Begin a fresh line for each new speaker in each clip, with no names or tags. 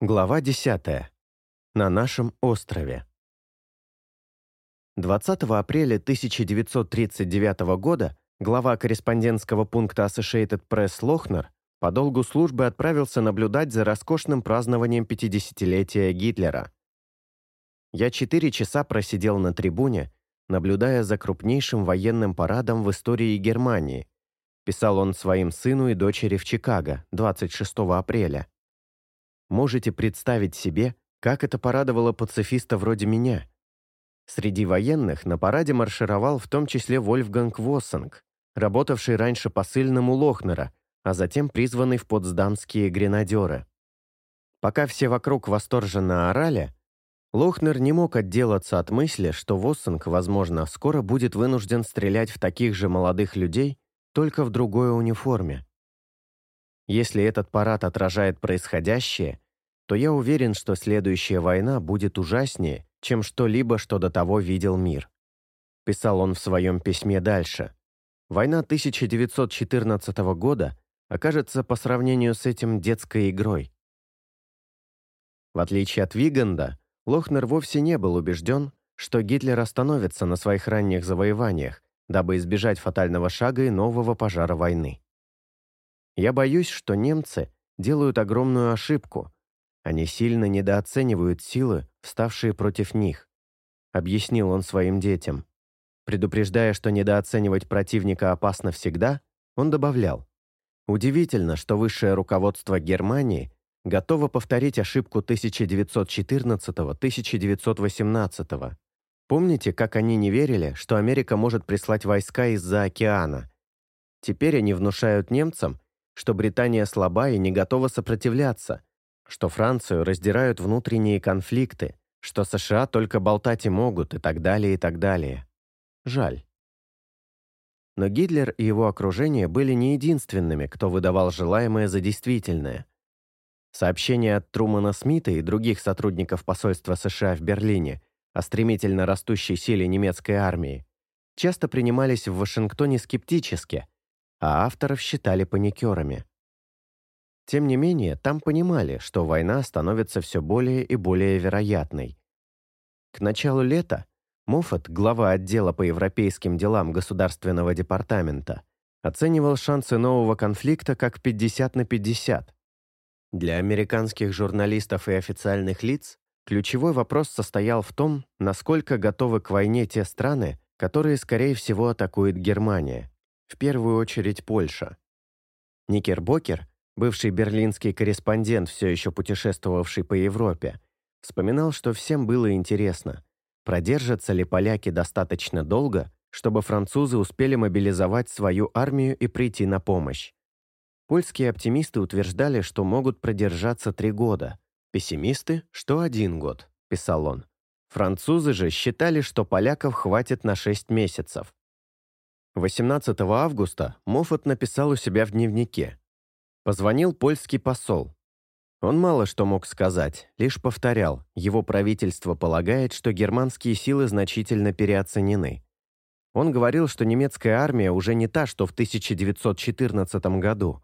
Глава 10. На нашем острове. 20 апреля 1939 года глава корреспондентского пункта Associated Press Лохнер по долгу службы отправился наблюдать за роскошным празднованием 50-летия Гитлера. Я четыре часа просидел на трибуне, наблюдая за крупнейшим военным парадом в истории Германии, писал он своим сыну и дочери в Чикаго 26 апреля. Можете представить себе, как это порадовало пацифиста вроде меня. Среди военных на параде маршировал в том числе Вольфганг Воссенг, работавший раньше посыльным у Лохнера, а затем призванный в потсдамские гренадеры. Пока все вокруг восторженно орали, Лохнер не мог отделаться от мысли, что Воссенг, возможно, скоро будет вынужден стрелять в таких же молодых людей, только в другой униформе. Если этот парад отражает происходящее, то я уверен, что следующая война будет ужаснее, чем что-либо, что до того видел мир. Писал он в своем письме дальше. Война 1914 года окажется по сравнению с этим детской игрой. В отличие от Виганда, Лохнер вовсе не был убежден, что Гитлер остановится на своих ранних завоеваниях, дабы избежать фатального шага и нового пожара войны. Я боюсь, что немцы делают огромную ошибку. Они сильно недооценивают силы, вставшие против них, объяснил он своим детям. Предупреждая, что недооценивать противника опасно всегда, он добавлял, «Удивительно, что высшее руководство Германии готово повторить ошибку 1914-1918. Помните, как они не верили, что Америка может прислать войска из-за океана? Теперь они внушают немцам, что Британия слаба и не готова сопротивляться, что Францию раздирают внутренние конфликты, что США только болтать и могут, и так далее, и так далее. Жаль. Но Гитлер и его окружение были не единственными, кто выдавал желаемое за действительное. Сообщения от Трумана Смита и других сотрудников посольства США в Берлине о стремительно растущей силе немецкой армии часто принимались в Вашингтоне скептически – а авторов считали паникерами. Тем не менее, там понимали, что война становится все более и более вероятной. К началу лета Моффат, глава отдела по европейским делам Государственного департамента, оценивал шансы нового конфликта как 50 на 50. Для американских журналистов и официальных лиц ключевой вопрос состоял в том, насколько готовы к войне те страны, которые, скорее всего, атакует Германия в первую очередь Польша. Никербокер, бывший берлинский корреспондент, все еще путешествовавший по Европе, вспоминал, что всем было интересно, продержатся ли поляки достаточно долго, чтобы французы успели мобилизовать свою армию и прийти на помощь. Польские оптимисты утверждали, что могут продержаться три года, пессимисты, что один год, писал он. Французы же считали, что поляков хватит на шесть месяцев. 18 августа Моффат написал у себя в дневнике. Позвонил польский посол. Он мало что мог сказать, лишь повторял, его правительство полагает, что германские силы значительно переоценены. Он говорил, что немецкая армия уже не та, что в 1914 году.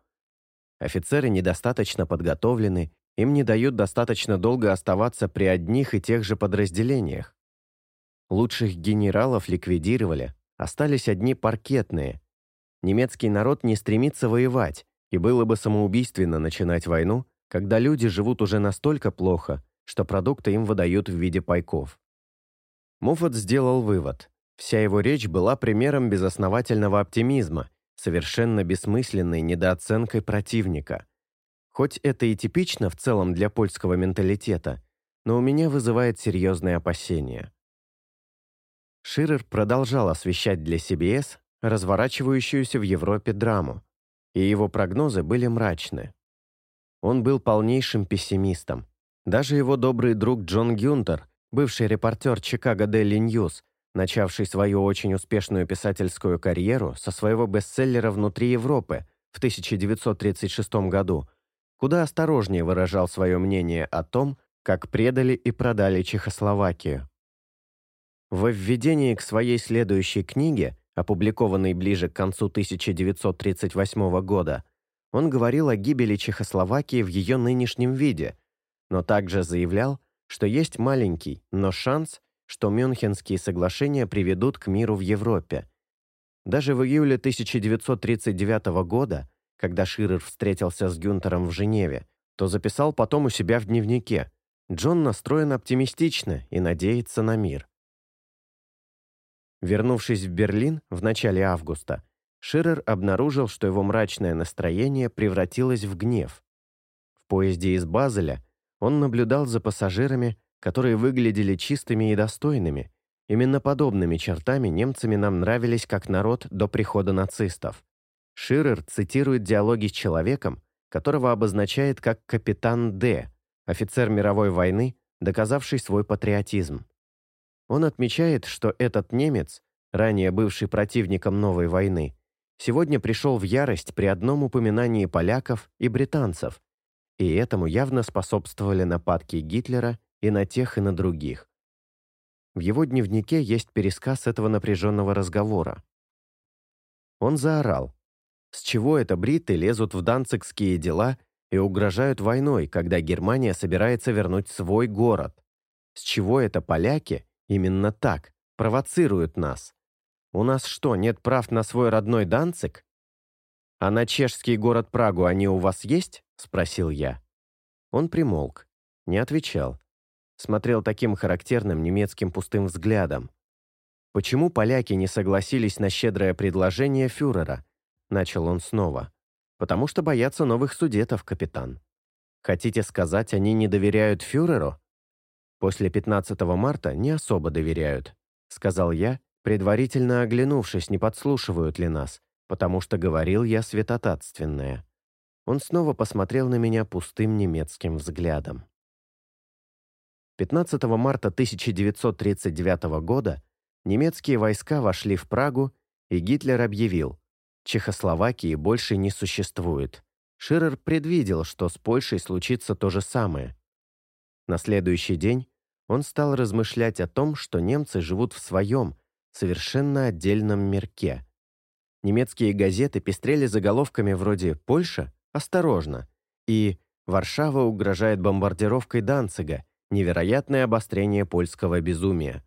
Офицеры недостаточно подготовлены, им не дают достаточно долго оставаться при одних и тех же подразделениях. Лучших генералов ликвидировали, Остались одни паркетные. Немецкий народ не стремится воевать, и было бы самоубийственно начинать войну, когда люди живут уже настолько плохо, что продукты им выдают в виде пайков. Муффет сделал вывод. Вся его речь была примером безосновательного оптимизма, совершенно бессмысленной недооценкой противника. Хоть это и типично в целом для польского менталитета, но у меня вызывает серьезные опасения. Ширер продолжал освещать для CBS разворачивающуюся в Европе драму, и его прогнозы были мрачны. Он был полнейшим пессимистом. Даже его добрый друг Джон Гюнтер, бывший репортер Chicago Daily News, начавший свою очень успешную писательскую карьеру со своего бестселлера «Внутри Европы» в 1936 году, куда осторожнее выражал свое мнение о том, как предали и продали Чехословакию. В введении к своей следующей книге, опубликованной ближе к концу 1938 года, он говорил о гибели Чехословакии в ее нынешнем виде, но также заявлял, что есть маленький, но шанс, что Мюнхенские соглашения приведут к миру в Европе. Даже в июле 1939 года, когда Ширер встретился с Гюнтером в Женеве, то записал потом у себя в дневнике «Джон настроен оптимистично и надеется на мир». Вернувшись в Берлин в начале августа, Ширер обнаружил, что его мрачное настроение превратилось в гнев. В поезде из Базеля он наблюдал за пассажирами, которые выглядели чистыми и достойными. Именно подобными чертами немцами нам нравились как народ до прихода нацистов. Ширер цитирует диалоги с человеком, которого обозначает как капитан Д, офицер мировой войны, доказавший свой патриотизм. Он отмечает, что этот немец, ранее бывший противником новой войны, сегодня пришел в ярость при одном упоминании поляков и британцев, и этому явно способствовали нападки Гитлера и на тех, и на других. В его дневнике есть пересказ этого напряженного разговора. Он заорал. С чего это бриты лезут в данцикские дела и угрожают войной, когда Германия собирается вернуть свой город? С чего это поляки Именно так. Провоцируют нас. У нас что, нет прав на свой родной Данцик? А на чешский город Прагу они у вас есть? Спросил я. Он примолк. Не отвечал. Смотрел таким характерным немецким пустым взглядом. «Почему поляки не согласились на щедрое предложение фюрера?» Начал он снова. «Потому что боятся новых судетов, капитан. Хотите сказать, они не доверяют фюреру?» После 15 марта не особо доверяют», — сказал я, предварительно оглянувшись, не подслушивают ли нас, потому что говорил я святотатственное. Он снова посмотрел на меня пустым немецким взглядом. 15 марта 1939 года немецкие войска вошли в Прагу, и Гитлер объявил, Чехословакии больше не существует. Ширер предвидел, что с Польшей случится то же самое. На следующий день он стал размышлять о том, что немцы живут в своем, совершенно отдельном мирке. Немецкие газеты пестрели заголовками вроде «Польша? Осторожно!» и «Варшава угрожает бомбардировкой Данцига. Невероятное обострение польского безумия».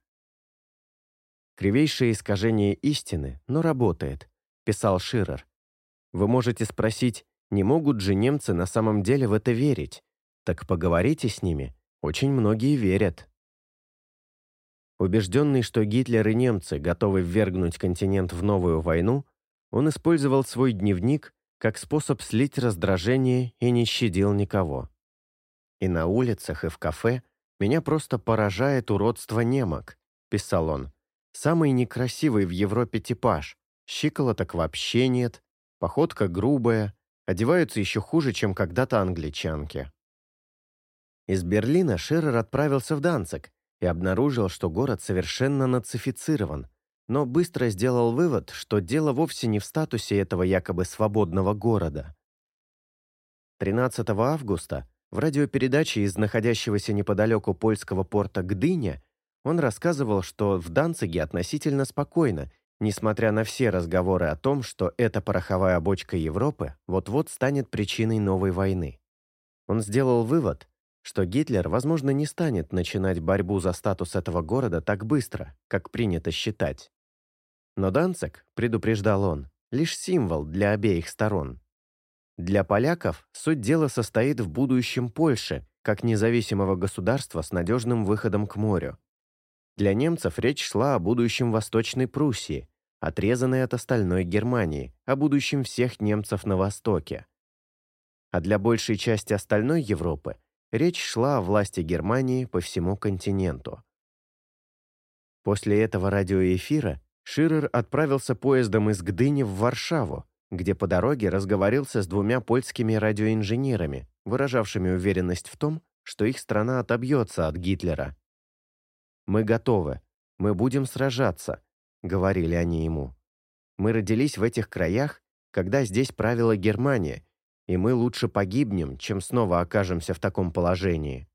«Кривейшее искажение истины, но работает», — писал Ширер. «Вы можете спросить, не могут же немцы на самом деле в это верить? Так поговорите с ними, очень многие верят. Убежденный, что Гитлер и немцы готовы ввергнуть континент в новую войну, он использовал свой дневник как способ слить раздражение и не щадил никого. «И на улицах, и в кафе меня просто поражает уродство немок», — писал он. «Самый некрасивый в Европе типаж. Щиколоток вообще нет, походка грубая, одеваются еще хуже, чем когда-то англичанки». Из Берлина Шерер отправился в Данциг и обнаружил, что город совершенно нацифицирован, но быстро сделал вывод, что дело вовсе не в статусе этого якобы свободного города. 13 августа в радиопередаче из находящегося неподалеку польского порта Гдыня он рассказывал, что в Данциге относительно спокойно, несмотря на все разговоры о том, что эта пороховая бочка Европы вот-вот станет причиной новой войны. Он сделал вывод, что Гитлер, возможно, не станет начинать борьбу за статус этого города так быстро, как принято считать. Но Данцик, предупреждал он, лишь символ для обеих сторон. Для поляков суть дела состоит в будущем Польши, как независимого государства с надежным выходом к морю. Для немцев речь шла о будущем Восточной Пруссии, отрезанной от остальной Германии, о будущем всех немцев на Востоке. А для большей части остальной Европы – Речь шла о власти Германии по всему континенту. После этого радиоэфира Ширер отправился поездом из Гдыни в Варшаву, где по дороге разговорился с двумя польскими радиоинженерами, выражавшими уверенность в том, что их страна отобьется от Гитлера. «Мы готовы. Мы будем сражаться», — говорили они ему. «Мы родились в этих краях, когда здесь правила Германия, и мы лучше погибнем, чем снова окажемся в таком положении.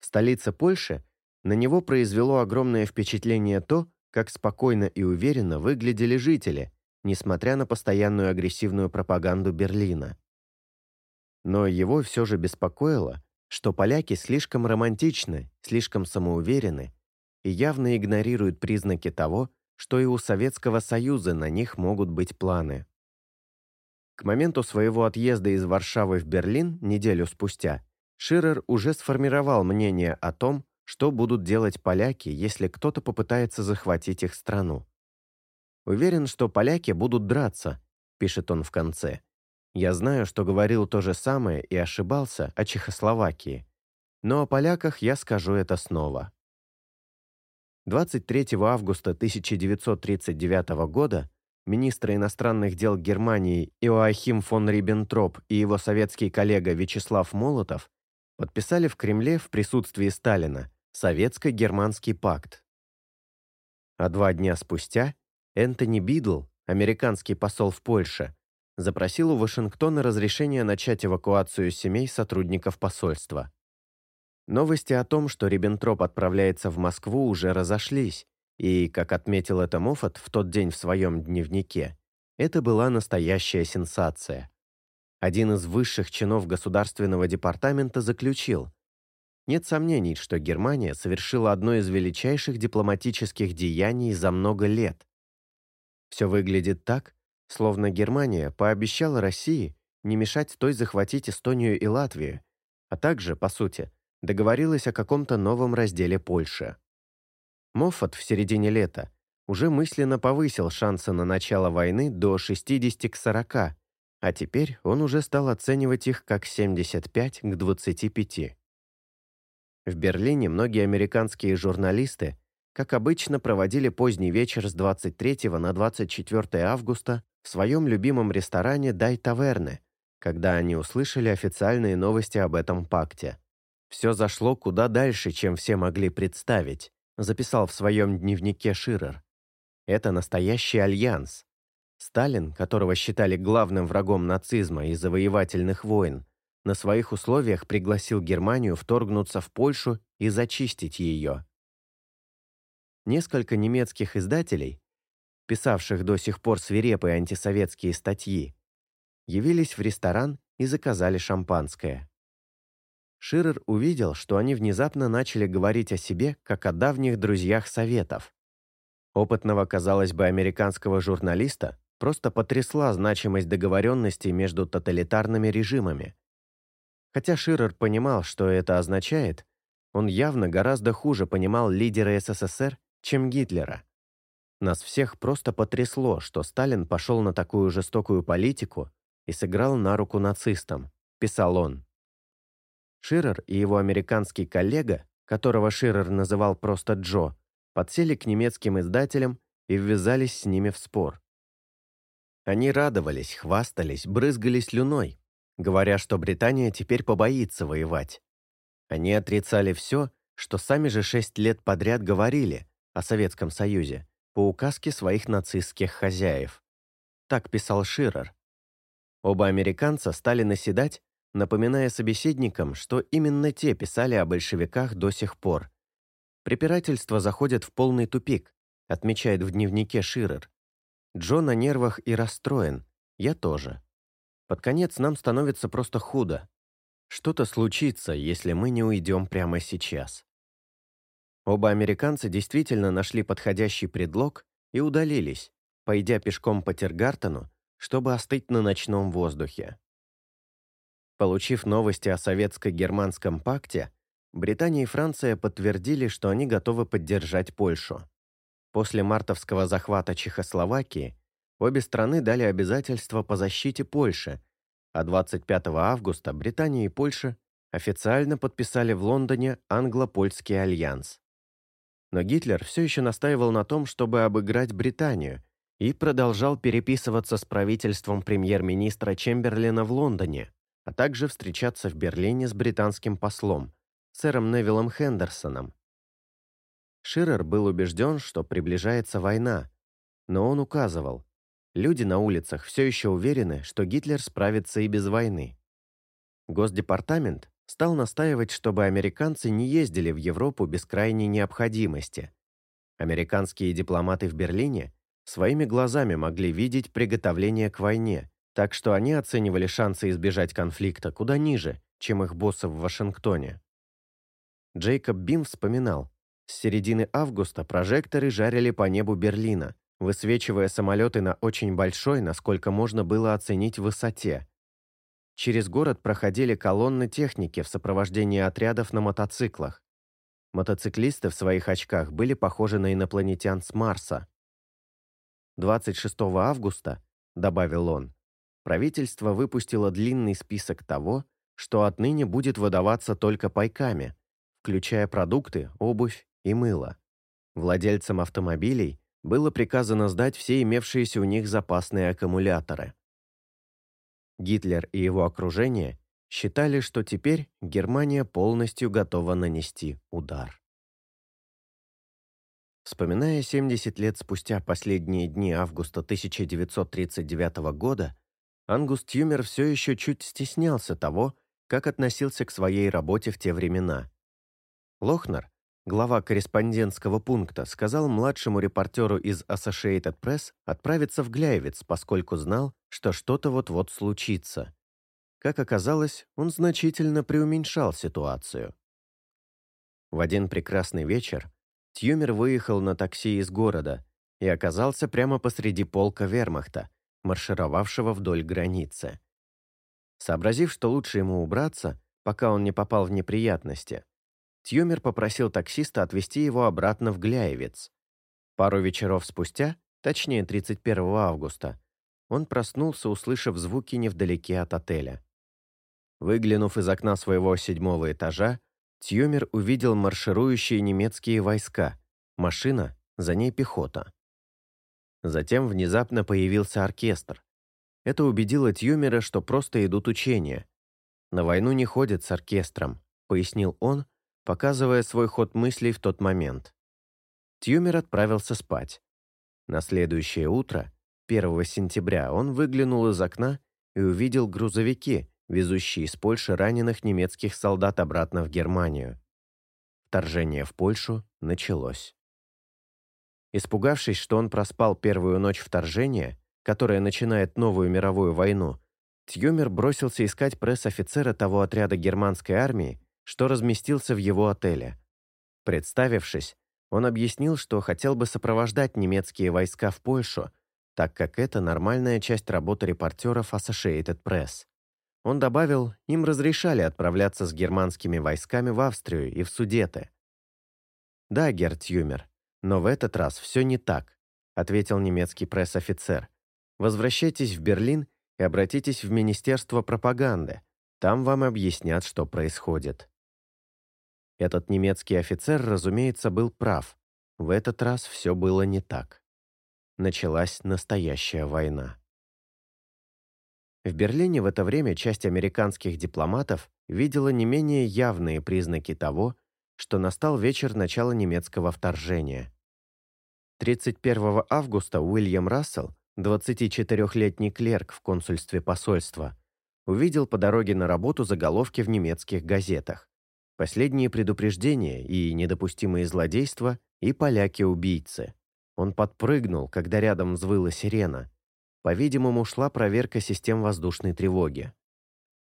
В столице Польши на него произвело огромное впечатление то, как спокойно и уверенно выглядели жители, несмотря на постоянную агрессивную пропаганду Берлина. Но его все же беспокоило, что поляки слишком романтичны, слишком самоуверены и явно игнорируют признаки того, что и у Советского Союза на них могут быть планы. К моменту своего отъезда из Варшавы в Берлин неделю спустя Ширер уже сформировал мнение о том, что будут делать поляки, если кто-то попытается захватить их страну. «Уверен, что поляки будут драться», — пишет он в конце. Я знаю, что говорил то же самое и ошибался о Чехословакии. Но о поляках я скажу это снова. 23 августа 1939 года министр иностранных дел Германии Иоахим фон Риббентроп и его советский коллега Вячеслав Молотов подписали в Кремле в присутствии Сталина Советско-германский пакт. А два дня спустя Энтони Бидл, американский посол в Польше, запросил у Вашингтона разрешение начать эвакуацию семей сотрудников посольства. Новости о том, что Риббентроп отправляется в Москву, уже разошлись, и, как отметил это Моффат в тот день в своем дневнике, это была настоящая сенсация. Один из высших чинов Государственного департамента заключил, нет сомнений, что Германия совершила одно из величайших дипломатических деяний за много лет. Все выглядит так, Словно Германия пообещала России не мешать той захватить Эстонию и Латвию, а также, по сути, договорилась о каком-то новом разделе Польши. Моффат в середине лета уже мысленно повысил шансы на начало войны до 60 к 40, а теперь он уже стал оценивать их как 75 к 25. В Берлине многие американские журналисты, как обычно, проводили поздний вечер с 23 на 24 августа в своем любимом ресторане «Дай таверны», когда они услышали официальные новости об этом пакте. «Все зашло куда дальше, чем все могли представить», записал в своем дневнике Ширер. «Это настоящий альянс. Сталин, которого считали главным врагом нацизма и завоевательных войн, на своих условиях пригласил Германию вторгнуться в Польшу и зачистить ее. Несколько немецких издателей писавших до сих пор свирепые антисоветские статьи, явились в ресторан и заказали шампанское. Ширер увидел, что они внезапно начали говорить о себе, как о давних друзьях Советов. Опытного, казалось бы, американского журналиста просто потрясла значимость договоренностей между тоталитарными режимами. Хотя Ширер понимал, что это означает, он явно гораздо хуже понимал лидера СССР, чем Гитлера. Нас всех просто потрясло, что Сталин пошел на такую жестокую политику и сыграл на руку нацистам, писал он. Ширер и его американский коллега, которого Ширер называл просто Джо, подсели к немецким издателям и ввязались с ними в спор. Они радовались, хвастались, брызгали слюной, говоря, что Британия теперь побоится воевать. Они отрицали все, что сами же шесть лет подряд говорили о Советском Союзе, по указке своих нацистских хозяев. Так писал Ширер. Оба американца стали наседать, напоминая собеседникам, что именно те писали о большевиках до сих пор. Препирательство заходит в полный тупик, отмечает в дневнике Ширер. Джо на нервах и расстроен, я тоже. Под конец нам становится просто худо. Что-то случится, если мы не уйдем прямо сейчас. Оба американца действительно нашли подходящий предлог и удалились, пойдя пешком по Тергартену, чтобы остыть на ночном воздухе. Получив новости о советско-германском пакте, Британия и Франция подтвердили, что они готовы поддержать Польшу. После мартовского захвата Чехословакии обе страны дали обязательства по защите Польши, а 25 августа Британия и Польша официально подписали в Лондоне англо-польский альянс. Но Гитлер все еще настаивал на том, чтобы обыграть Британию, и продолжал переписываться с правительством премьер-министра Чемберлина в Лондоне, а также встречаться в Берлине с британским послом, сэром Невиллом Хендерсоном. Ширер был убежден, что приближается война, но он указывал, люди на улицах все еще уверены, что Гитлер справится и без войны. Госдепартамент стал настаивать, чтобы американцы не ездили в Европу без крайней необходимости. Американские дипломаты в Берлине своими глазами могли видеть приготовление к войне, так что они оценивали шансы избежать конфликта куда ниже, чем их боссы в Вашингтоне. Джейкоб Бим вспоминал, с середины августа прожекторы жарили по небу Берлина, высвечивая самолеты на очень большой, насколько можно было оценить, высоте. Через город проходили колонны техники в сопровождении отрядов на мотоциклах. Мотоциклисты в своих очках были похожи на инопланетян с Марса. 26 августа, добавил он, правительство выпустило длинный список того, что отныне будет выдаваться только пайками, включая продукты, обувь и мыло. Владельцам автомобилей было приказано сдать все имевшиеся у них запасные аккумуляторы. Гитлер и его окружение считали, что теперь Германия полностью готова нанести удар. Вспоминая 70 лет спустя последние дни августа 1939 года, Ангус Тюмер все еще чуть стеснялся того, как относился к своей работе в те времена. Лохнер, глава корреспондентского пункта, сказал младшему репортеру из Associated Press отправиться в Гляевец, поскольку знал, что что-то вот-вот случится. Как оказалось, он значительно преуменьшал ситуацию. В один прекрасный вечер Тьюмер выехал на такси из города и оказался прямо посреди полка вермахта, маршировавшего вдоль границы. Сообразив, что лучше ему убраться, пока он не попал в неприятности, Тьюмер попросил таксиста отвезти его обратно в Гляевец. Пару вечеров спустя, точнее 31 августа, он проснулся, услышав звуки невдалеке от отеля. Выглянув из окна своего седьмого этажа, Тьюмер увидел марширующие немецкие войска, машина, за ней пехота. Затем внезапно появился оркестр. Это убедило Тьюмера, что просто идут учения. «На войну не ходят с оркестром», — пояснил он, показывая свой ход мыслей в тот момент. Тьюмер отправился спать. На следующее утро, 1 сентября, он выглянул из окна и увидел грузовики, везущие из Польши раненых немецких солдат обратно в Германию. Вторжение в Польшу началось. Испугавшись, что он проспал первую ночь вторжения, которая начинает новую мировую войну, Тьюмер бросился искать пресс-офицера того отряда германской армии, что разместился в его отеле. Представившись, он объяснил, что хотел бы сопровождать немецкие войска в Польшу, так как это нормальная часть работы репортеров Associated Press. Он добавил, им разрешали отправляться с германскими войсками в Австрию и в Судеты. «Да, Герт Юмер, но в этот раз все не так», ответил немецкий пресс-офицер. «Возвращайтесь в Берлин и обратитесь в Министерство пропаганды. Там вам объяснят, что происходит». Этот немецкий офицер, разумеется, был прав. В этот раз все было не так. Началась настоящая война. В Берлине в это время часть американских дипломатов видела не менее явные признаки того, что настал вечер начала немецкого вторжения. 31 августа Уильям Рассел, 24-летний клерк в консульстве посольства, увидел по дороге на работу заголовки в немецких газетах. Последние предупреждения и недопустимые злодейства, и поляки-убийцы. Он подпрыгнул, когда рядом взвыла сирена. По-видимому, шла проверка систем воздушной тревоги.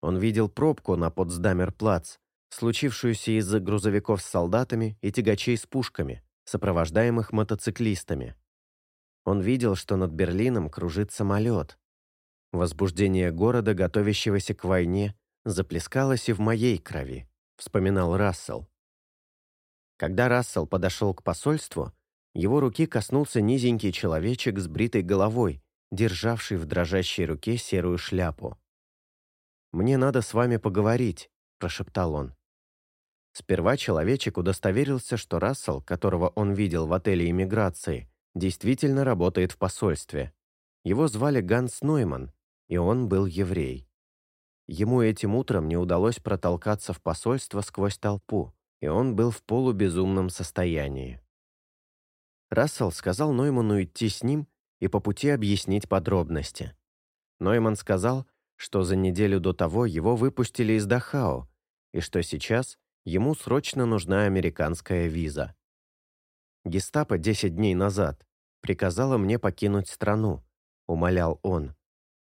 Он видел пробку на Потсдамер-плац, случившуюся из-за грузовиков с солдатами и тягачей с пушками, сопровождаемых мотоциклистами. Он видел, что над Берлином кружит самолет. Возбуждение города, готовящегося к войне, заплескалось и в моей крови вспоминал Рассел. Когда Рассел подошел к посольству, его руки коснулся низенький человечек с бритой головой, державший в дрожащей руке серую шляпу. «Мне надо с вами поговорить», – прошептал он. Сперва человечек удостоверился, что Рассел, которого он видел в отеле иммиграции, действительно работает в посольстве. Его звали Ганс Нойман, и он был еврей. Ему этим утром не удалось протолкаться в посольство сквозь толпу, и он был в полубезумном состоянии. Рассел сказал Нойману идти с ним и по пути объяснить подробности. Нойман сказал, что за неделю до того его выпустили из Дахау, и что сейчас ему срочно нужна американская виза. «Гестапо 10 дней назад приказала мне покинуть страну», — умолял он.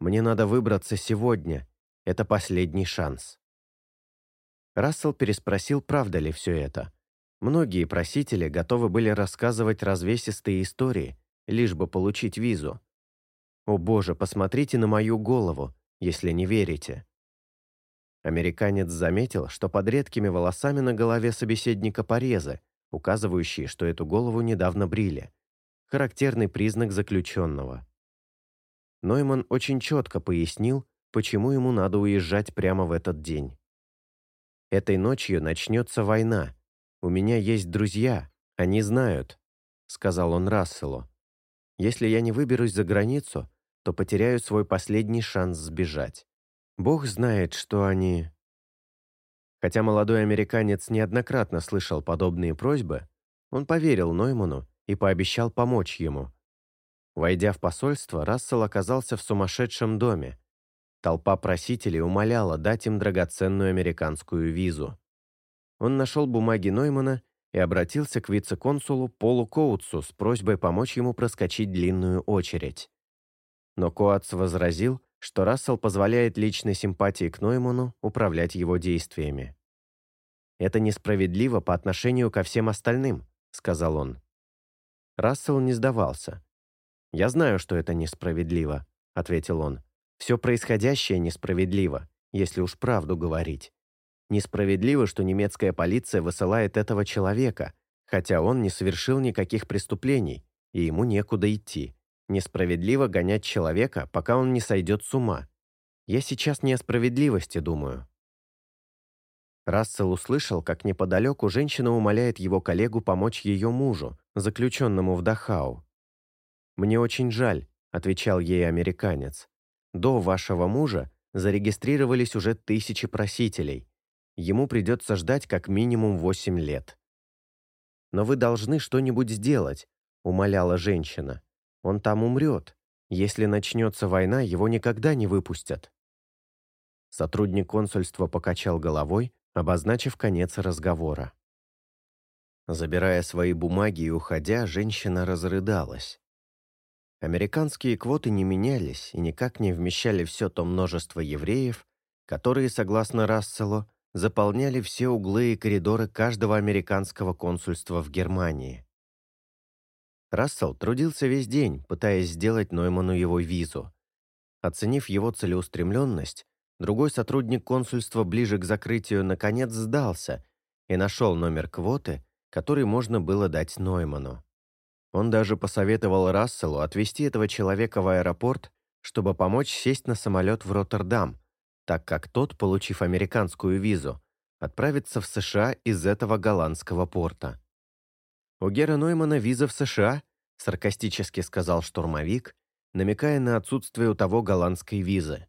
Мне надо выбраться сегодня. Это последний шанс». Рассел переспросил, правда ли все это. Многие просители готовы были рассказывать развесистые истории, лишь бы получить визу. О боже, посмотрите на мою голову, если не верите. Американец заметил, что под редкими волосами на голове собеседника порезы, указывающие, что эту голову недавно брили. Характерный признак заключенного. Нойман очень четко пояснил, почему ему надо уезжать прямо в этот день. «Этой ночью начнется война. У меня есть друзья, они знают», — сказал он Расселу. «Если я не выберусь за границу, то потеряю свой последний шанс сбежать. Бог знает, что они...» Хотя молодой американец неоднократно слышал подобные просьбы, он поверил Нойману и пообещал помочь ему. Войдя в посольство, Рассел оказался в сумасшедшем доме. Толпа просителей умоляла дать им драгоценную американскую визу. Он нашел бумаги Ноймана и обратился к вице-консулу Полу Коутсу с просьбой помочь ему проскочить длинную очередь. Но Коатс возразил, что Рассел позволяет личной симпатии к Нойману управлять его действиями. «Это несправедливо по отношению ко всем остальным», — сказал он. Рассел не сдавался. «Я знаю, что это несправедливо», — ответил он. «Все происходящее несправедливо, если уж правду говорить. Несправедливо, что немецкая полиция высылает этого человека, хотя он не совершил никаких преступлений, и ему некуда идти. Несправедливо гонять человека, пока он не сойдет с ума. Я сейчас не о справедливости думаю». Рассел услышал, как неподалеку женщина умоляет его коллегу помочь ее мужу, заключенному в Дахау. «Мне очень жаль», — отвечал ей американец. «До вашего мужа зарегистрировались уже тысячи просителей. Ему придется ждать как минимум восемь лет». «Но вы должны что-нибудь сделать», — умоляла женщина. «Он там умрет. Если начнется война, его никогда не выпустят». Сотрудник консульства покачал головой, обозначив конец разговора. Забирая свои бумаги и уходя, женщина разрыдалась. Американские квоты не менялись и никак не вмещали все то множество евреев, которые, согласно Расселу, заполняли все углы и коридоры каждого американского консульства в Германии. Рассел трудился весь день, пытаясь сделать Нойману его визу. Оценив его целеустремленность, другой сотрудник консульства ближе к закрытию наконец сдался и нашел номер квоты, который можно было дать Нойману. Он даже посоветовал Расселу отвезти этого человека в аэропорт, чтобы помочь сесть на самолет в Роттердам, так как тот, получив американскую визу, отправится в США из этого голландского порта. «У Гера Ноймана виза в США», — саркастически сказал штурмовик, намекая на отсутствие у того голландской визы.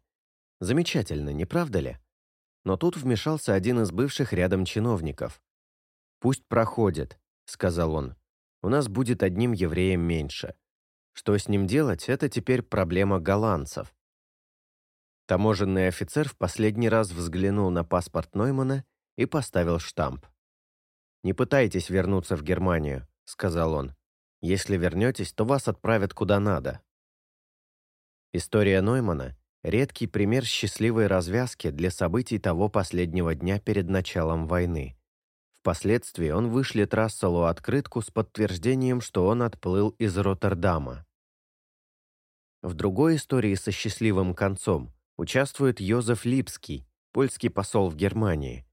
«Замечательно, не правда ли?» Но тут вмешался один из бывших рядом чиновников. «Пусть проходит», — сказал он у нас будет одним евреем меньше. Что с ним делать, это теперь проблема голландцев. Таможенный офицер в последний раз взглянул на паспорт Ноймана и поставил штамп. «Не пытайтесь вернуться в Германию», — сказал он. «Если вернетесь, то вас отправят куда надо». История Ноймана — редкий пример счастливой развязки для событий того последнего дня перед началом войны. Впоследствии он вышлет Расселу открытку с подтверждением, что он отплыл из Роттердама. В другой истории со счастливым концом участвует Йозеф Липский, польский посол в Германии.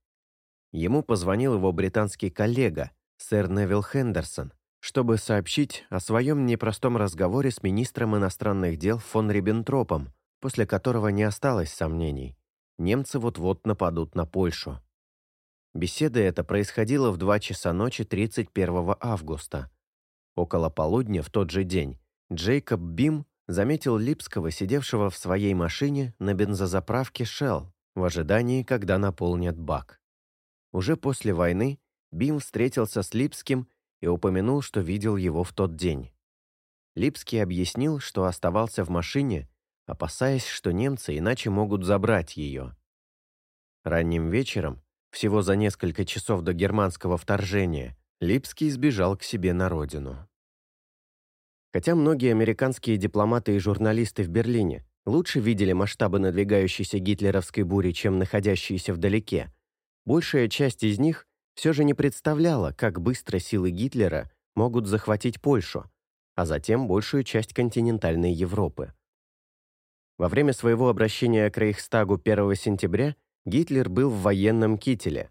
Ему позвонил его британский коллега, сэр Невил Хендерсон, чтобы сообщить о своем непростом разговоре с министром иностранных дел фон Риббентропом, после которого не осталось сомнений. Немцы вот-вот нападут на Польшу. Беседа эта происходила в 2 часа ночи 31 августа. Около полудня в тот же день Джейкоб Бим заметил Липского, сидевшего в своей машине на бензозаправке Shell, в ожидании, когда наполнят бак. Уже после войны Бим встретился с Липским и упомянул, что видел его в тот день. Липский объяснил, что оставался в машине, опасаясь, что немцы иначе могут забрать ее. Ранним вечером всего за несколько часов до германского вторжения Липский сбежал к себе на родину. Хотя многие американские дипломаты и журналисты в Берлине лучше видели масштабы надвигающейся гитлеровской бури, чем находящиеся вдалеке, большая часть из них все же не представляла, как быстро силы Гитлера могут захватить Польшу, а затем большую часть континентальной Европы. Во время своего обращения к Рейхстагу 1 сентября Гитлер был в военном кителе.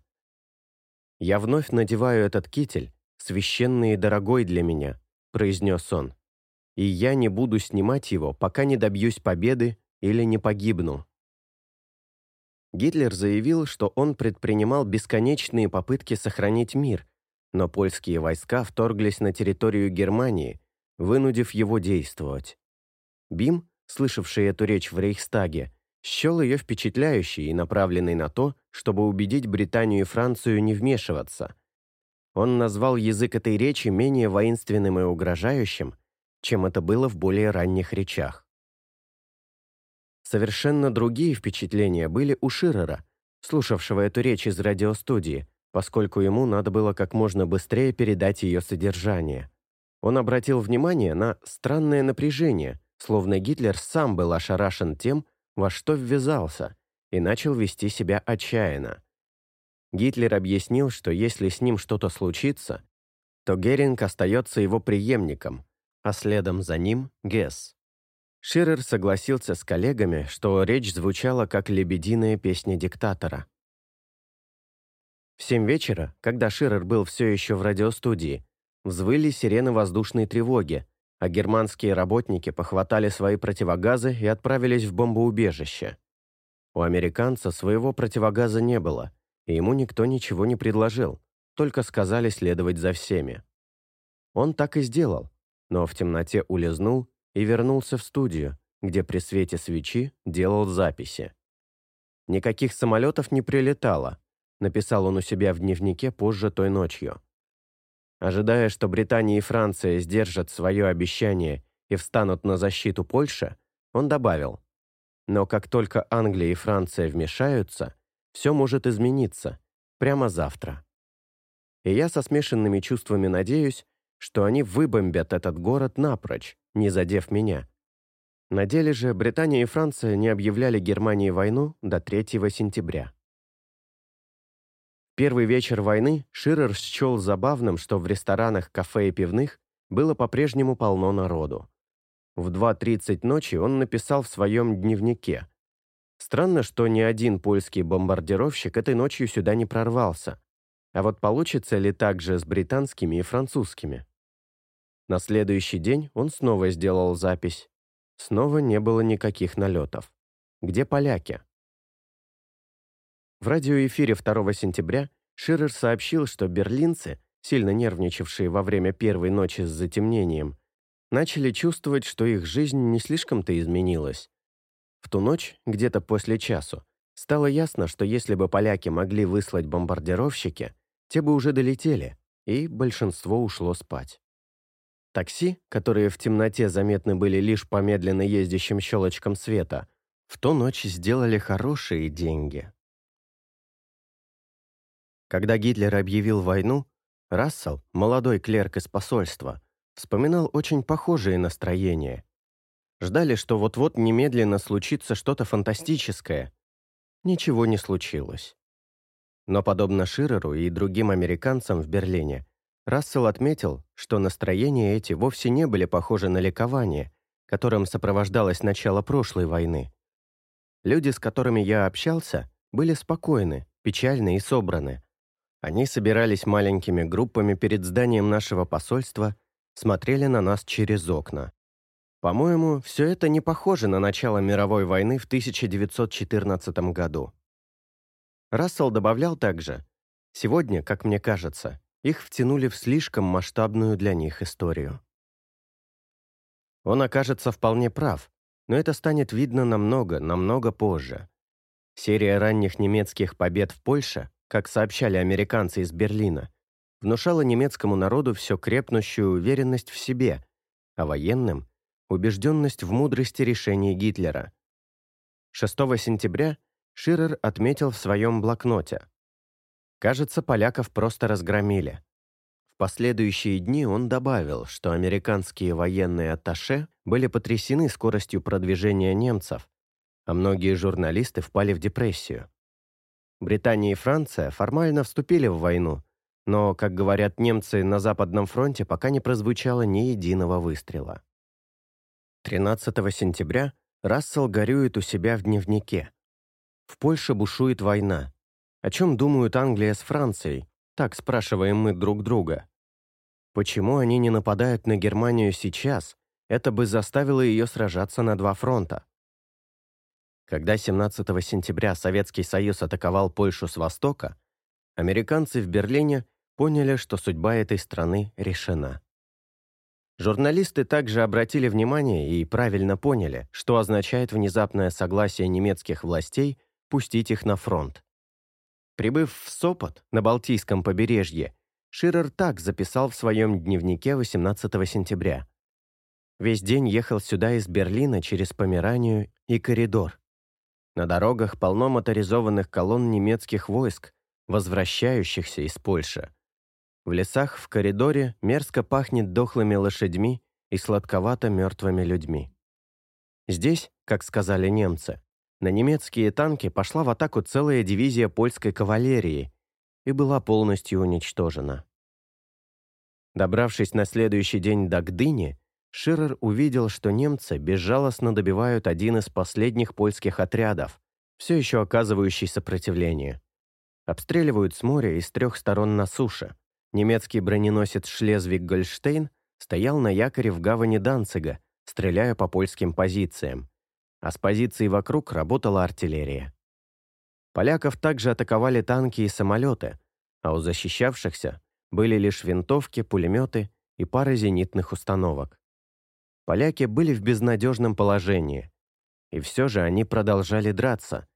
«Я вновь надеваю этот китель, священный и дорогой для меня», произнес он. «И я не буду снимать его, пока не добьюсь победы или не погибну». Гитлер заявил, что он предпринимал бесконечные попытки сохранить мир, но польские войска вторглись на территорию Германии, вынудив его действовать. Бим, слышавший эту речь в Рейхстаге, счел ее впечатляющей и направленной на то, чтобы убедить Британию и Францию не вмешиваться. Он назвал язык этой речи менее воинственным и угрожающим, чем это было в более ранних речах. Совершенно другие впечатления были у Ширера, слушавшего эту речь из радиостудии, поскольку ему надо было как можно быстрее передать ее содержание. Он обратил внимание на странное напряжение, словно Гитлер сам был ошарашен тем, во что ввязался, и начал вести себя отчаянно. Гитлер объяснил, что если с ним что-то случится, то Геринг остается его преемником, а следом за ним — Гесс. Ширер согласился с коллегами, что речь звучала как лебединая песня диктатора. В семь вечера, когда Ширер был все еще в радиостудии, взвыли сирены воздушной тревоги, а германские работники похватали свои противогазы и отправились в бомбоубежище. У американца своего противогаза не было, и ему никто ничего не предложил, только сказали следовать за всеми. Он так и сделал, но в темноте улизнул и вернулся в студию, где при свете свечи делал записи. «Никаких самолетов не прилетало», написал он у себя в дневнике позже той ночью. Ожидая, что Британия и Франция сдержат свое обещание и встанут на защиту Польши, он добавил, «Но как только Англия и Франция вмешаются, все может измениться, прямо завтра. И я со смешанными чувствами надеюсь, что они выбомбят этот город напрочь, не задев меня». На деле же Британия и Франция не объявляли Германии войну до 3 сентября. Первый вечер войны Ширер счел забавным, что в ресторанах, кафе и пивных было по-прежнему полно народу. В 2.30 ночи он написал в своем дневнике. Странно, что ни один польский бомбардировщик этой ночью сюда не прорвался. А вот получится ли так же с британскими и французскими? На следующий день он снова сделал запись. Снова не было никаких налетов. Где поляки? В радиоэфире 2 сентября Ширер сообщил, что берлинцы, сильно нервничавшие во время первой ночи с затемнением, начали чувствовать, что их жизнь не слишком-то изменилась. В ту ночь, где-то после часу, стало ясно, что если бы поляки могли выслать бомбардировщики, те бы уже долетели, и большинство ушло спать. Такси, которые в темноте заметны были лишь по медленно ездящим щелочкам света, в ту ночь сделали хорошие деньги. Когда Гитлер объявил войну, Рассел, молодой клерк из посольства, вспоминал очень похожие настроения. Ждали, что вот-вот немедленно случится что-то фантастическое. Ничего не случилось. Но, подобно Ширеру и другим американцам в Берлине, Рассел отметил, что настроения эти вовсе не были похожи на ликование, которым сопровождалось начало прошлой войны. Люди, с которыми я общался, были спокойны, печальны и собраны. Они собирались маленькими группами перед зданием нашего посольства, смотрели на нас через окна. По-моему, все это не похоже на начало мировой войны в 1914 году. Рассел добавлял также, сегодня, как мне кажется, их втянули в слишком масштабную для них историю. Он окажется вполне прав, но это станет видно намного, намного позже. Серия ранних немецких побед в Польше как сообщали американцы из Берлина, внушала немецкому народу все крепнущую уверенность в себе, а военным – убежденность в мудрости решений Гитлера. 6 сентября Ширер отметил в своем блокноте. Кажется, поляков просто разгромили. В последующие дни он добавил, что американские военные атташе были потрясены скоростью продвижения немцев, а многие журналисты впали в депрессию. Британия и Франция формально вступили в войну, но, как говорят немцы, на Западном фронте пока не прозвучало ни единого выстрела. 13 сентября Рассел горюет у себя в дневнике. В Польше бушует война. О чем думают Англия с Францией? Так спрашиваем мы друг друга. Почему они не нападают на Германию сейчас? Это бы заставило ее сражаться на два фронта. Когда 17 сентября Советский Союз атаковал Польшу с востока, американцы в Берлине поняли, что судьба этой страны решена. Журналисты также обратили внимание и правильно поняли, что означает внезапное согласие немецких властей пустить их на фронт. Прибыв в Сопот на Балтийском побережье, Ширер так записал в своем дневнике 18 сентября. Весь день ехал сюда из Берлина через Померанию и коридор. На дорогах полно моторизованных колонн немецких войск, возвращающихся из Польши. В лесах в коридоре мерзко пахнет дохлыми лошадьми и сладковато мертвыми людьми. Здесь, как сказали немцы, на немецкие танки пошла в атаку целая дивизия польской кавалерии и была полностью уничтожена. Добравшись на следующий день до Гдыни, Ширер увидел, что немцы безжалостно добивают один из последних польских отрядов, все еще оказывающий сопротивление. Обстреливают с моря и с трех сторон на суше – Немецкий броненосец «Шлезвиг-Гольштейн» стоял на якоре в гавани Данцига, стреляя по польским позициям, а с позиций вокруг работала артиллерия. Поляков также атаковали танки и самолеты, а у защищавшихся были лишь винтовки, пулеметы и пара зенитных установок. Поляки были в безнадежном положении, и все же они продолжали драться,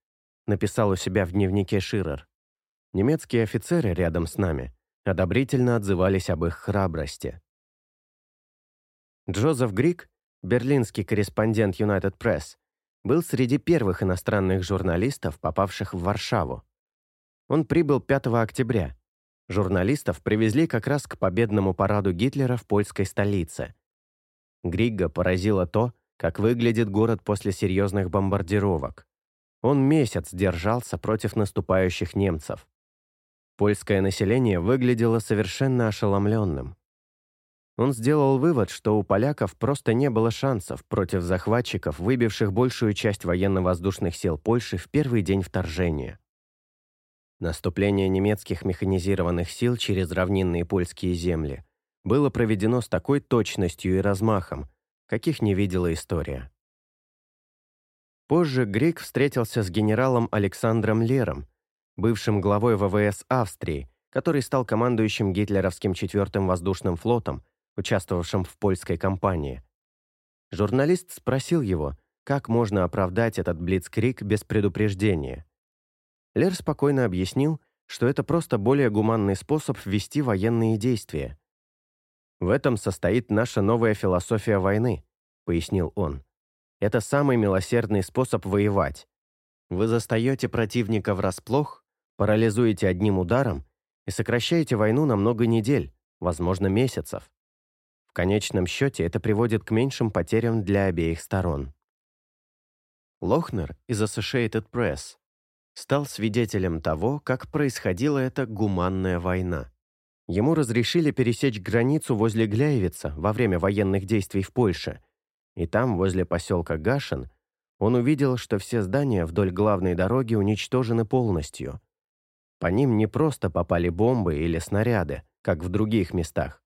написал у себя в дневнике Ширер. Немецкие офицеры рядом с нами одобрительно отзывались об их храбрости. Джозеф Грик, берлинский корреспондент United Press, был среди первых иностранных журналистов, попавших в Варшаву. Он прибыл 5 октября. Журналистов привезли как раз к победному параду Гитлера в польской столице. Григга поразило то, как выглядит город после серьезных бомбардировок. Он месяц держался против наступающих немцев. Польское население выглядело совершенно ошеломленным. Он сделал вывод, что у поляков просто не было шансов против захватчиков, выбивших большую часть военно-воздушных сил Польши в первый день вторжения. Наступление немецких механизированных сил через равнинные польские земли было проведено с такой точностью и размахом, каких не видела история. Позже Грек встретился с генералом Александром Лером, бывшим главой ВВС Австрии, который стал командующим гитлеровским четвертым воздушным флотом, участвовавшим в польской кампании. Журналист спросил его, как можно оправдать этот блицкрик без предупреждения. Лер спокойно объяснил, что это просто более гуманный способ ввести военные действия. «В этом состоит наша новая философия войны», — пояснил он. «Это самый милосердный способ воевать. Вы застаете противника врасплох, парализуете одним ударом и сокращаете войну на много недель, возможно, месяцев. Конечном счете это приводит к меньшим потерям для обеих сторон. Лохнер из Associated Press стал свидетелем того, как происходила эта гуманная война. Ему разрешили пересечь границу возле Гляевица во время военных действий в Польше, и там, возле поселка Гашин, он увидел, что все здания вдоль главной дороги уничтожены полностью. По ним не просто попали бомбы или снаряды, как в других местах.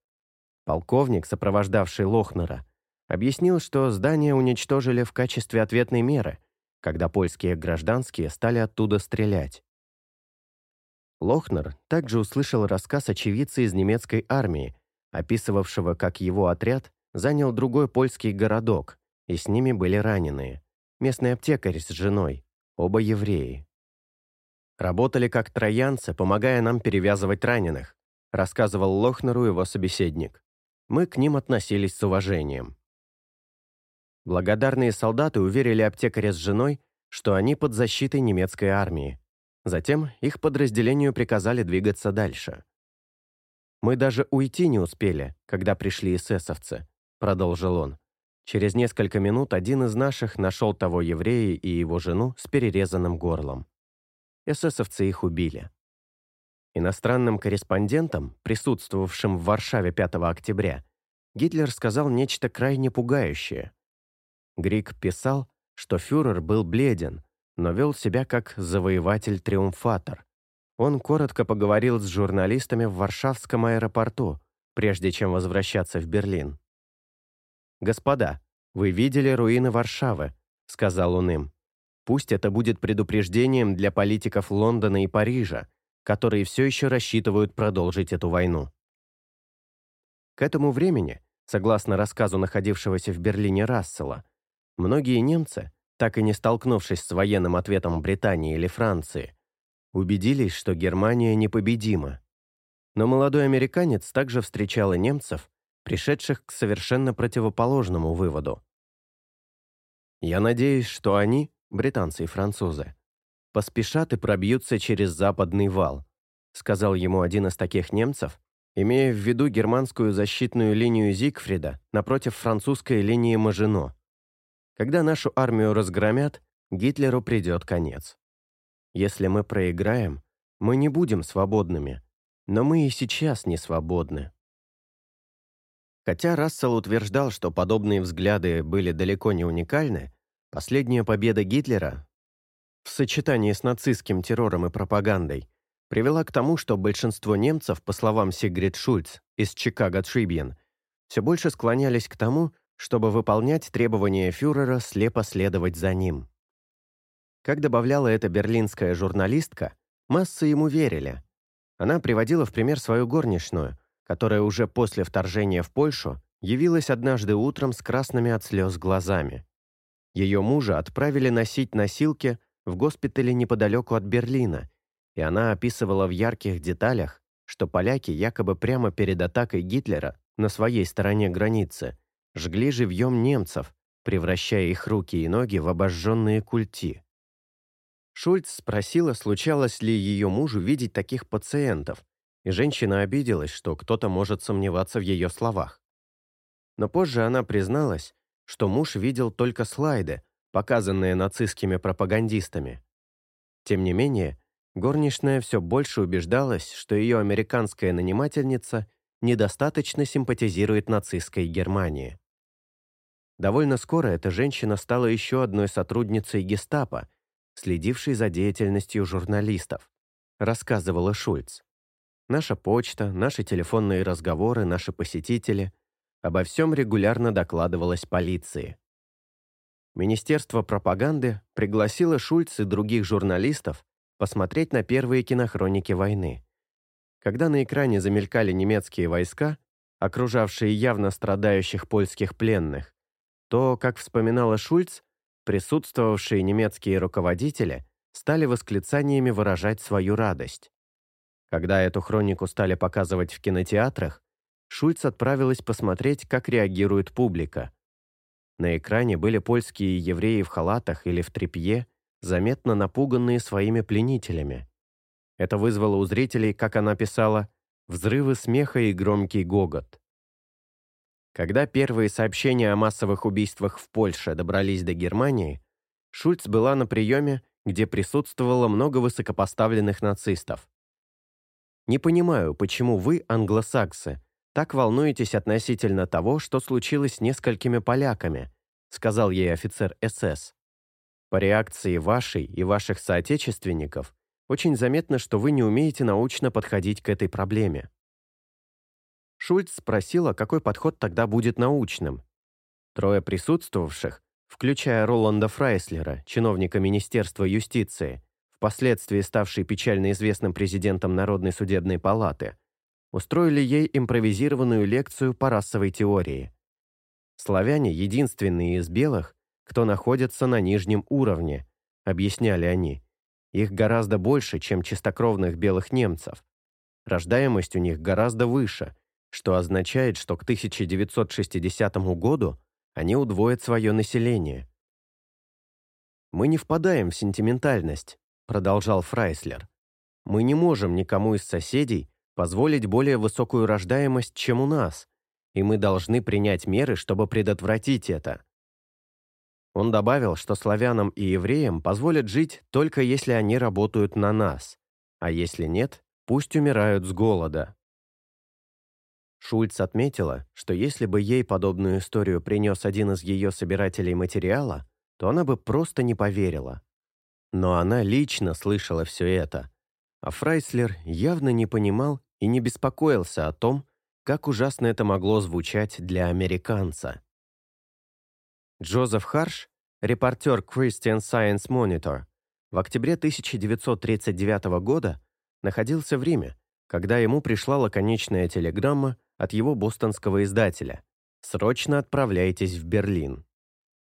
Полковник, сопровождавший Лохнера, объяснил, что здание уничтожили в качестве ответной меры, когда польские гражданские стали оттуда стрелять. Лохнер также услышал рассказ очевидца из немецкой армии, описывавшего, как его отряд занял другой польский городок, и с ними были раненые. Местный аптекарь с женой, оба евреи. Работали как троянцы, помогая нам перевязывать раненых, рассказывал Лохнеру его собеседник. Мы к ним относились с уважением. Благодарные солдаты уверили аптекаря с женой, что они под защитой немецкой армии. Затем их подразделению приказали двигаться дальше. «Мы даже уйти не успели, когда пришли эсэсовцы», — продолжил он. Через несколько минут один из наших нашел того еврея и его жену с перерезанным горлом. Эсэсовцы их убили. Иностранным корреспондентам, присутствовавшим в Варшаве 5 октября, Гитлер сказал нечто крайне пугающее. Грик писал, что фюрер был бледен, но вел себя как завоеватель-триумфатор. Он коротко поговорил с журналистами в Варшавском аэропорту, прежде чем возвращаться в Берлин. «Господа, вы видели руины Варшавы», — сказал он им. «Пусть это будет предупреждением для политиков Лондона и Парижа, которые все еще рассчитывают продолжить эту войну». К этому времени, согласно рассказу находившегося в Берлине Рассела, многие немцы, так и не столкнувшись с военным ответом Британии или Франции, убедились, что Германия непобедима. Но молодой американец также встречал и немцев, пришедших к совершенно противоположному выводу. «Я надеюсь, что они, британцы и французы, поспешат и пробьются через западный вал», сказал ему один из таких немцев, имея в виду германскую защитную линию Зигфрида напротив французской линии Мажино. Когда нашу армию разгромят, Гитлеру придет конец. Если мы проиграем, мы не будем свободными, но мы и сейчас не свободны. Хотя Рассел утверждал, что подобные взгляды были далеко не уникальны, последняя победа Гитлера в сочетании с нацистским террором и пропагандой привела к тому, что большинство немцев, по словам Сигрид Шульц из Chicago Tribune, все больше склонялись к тому, чтобы выполнять требования фюрера слепо следовать за ним. Как добавляла эта берлинская журналистка, массы ему верили. Она приводила в пример свою горничную, которая уже после вторжения в Польшу явилась однажды утром с красными от слез глазами. Ее мужа отправили носить носилки в госпитале неподалеку от Берлина, и она описывала в ярких деталях, что поляки якобы прямо перед атакой Гитлера на своей стороне границы жгли живьем немцев, превращая их руки и ноги в обожженные культи. Шульц спросила, случалось ли ее мужу видеть таких пациентов, и женщина обиделась, что кто-то может сомневаться в ее словах. Но позже она призналась, что муж видел только слайды, показанные нацистскими пропагандистами. Тем не менее, горничная все больше убеждалась, что ее американская нанимательница недостаточно симпатизирует нацистской Германии. Довольно скоро эта женщина стала еще одной сотрудницей гестапо, следивший за деятельностью журналистов, рассказывала Шульц. Наша почта, наши телефонные разговоры, наши посетители – обо всем регулярно докладывалось полиции. Министерство пропаганды пригласило Шульц и других журналистов посмотреть на первые кинохроники войны. Когда на экране замелькали немецкие войска, окружавшие явно страдающих польских пленных, то, как вспоминала Шульц, Присутствовавшие немецкие руководители стали восклицаниями выражать свою радость. Когда эту хронику стали показывать в кинотеатрах, Шульц отправилась посмотреть, как реагирует публика. На экране были польские евреи в халатах или в тряпье, заметно напуганные своими пленителями. Это вызвало у зрителей, как она писала, взрывы смеха и громкий гогот. Когда первые сообщения о массовых убийствах в Польше добрались до Германии, Шульц была на приеме, где присутствовало много высокопоставленных нацистов. «Не понимаю, почему вы, англосаксы, так волнуетесь относительно того, что случилось с несколькими поляками», сказал ей офицер СС. «По реакции вашей и ваших соотечественников очень заметно, что вы не умеете научно подходить к этой проблеме. Шульц спросила, какой подход тогда будет научным. Трое присутствовавших, включая Роланда Фрайслера, чиновника Министерства юстиции, впоследствии ставший печально известным президентом Народной судебной палаты, устроили ей импровизированную лекцию по расовой теории. Славяне — единственные из белых, кто находится на нижнем уровне, объясняли они. Их гораздо больше, чем чистокровных белых немцев. Рождаемость у них гораздо выше — что означает, что к 1960 году они удвоят свое население. «Мы не впадаем в сентиментальность», — продолжал Фрайслер. «Мы не можем никому из соседей позволить более высокую рождаемость, чем у нас, и мы должны принять меры, чтобы предотвратить это. Он добавил, что славянам и евреям позволят жить только если они работают на нас, а если нет, пусть умирают с голода. Шульц отметила, что если бы ей подобную историю принес один из ее собирателей материала, то она бы просто не поверила. Но она лично слышала все это, а Фрайслер явно не понимал и не беспокоился о том, как ужасно это могло звучать для американца. Джозеф Харш, репортер Christian Science Monitor, в октябре 1939 года находился в Риме, когда ему пришла лаконичная телеграмма от его бостонского издателя «Срочно отправляйтесь в Берлин».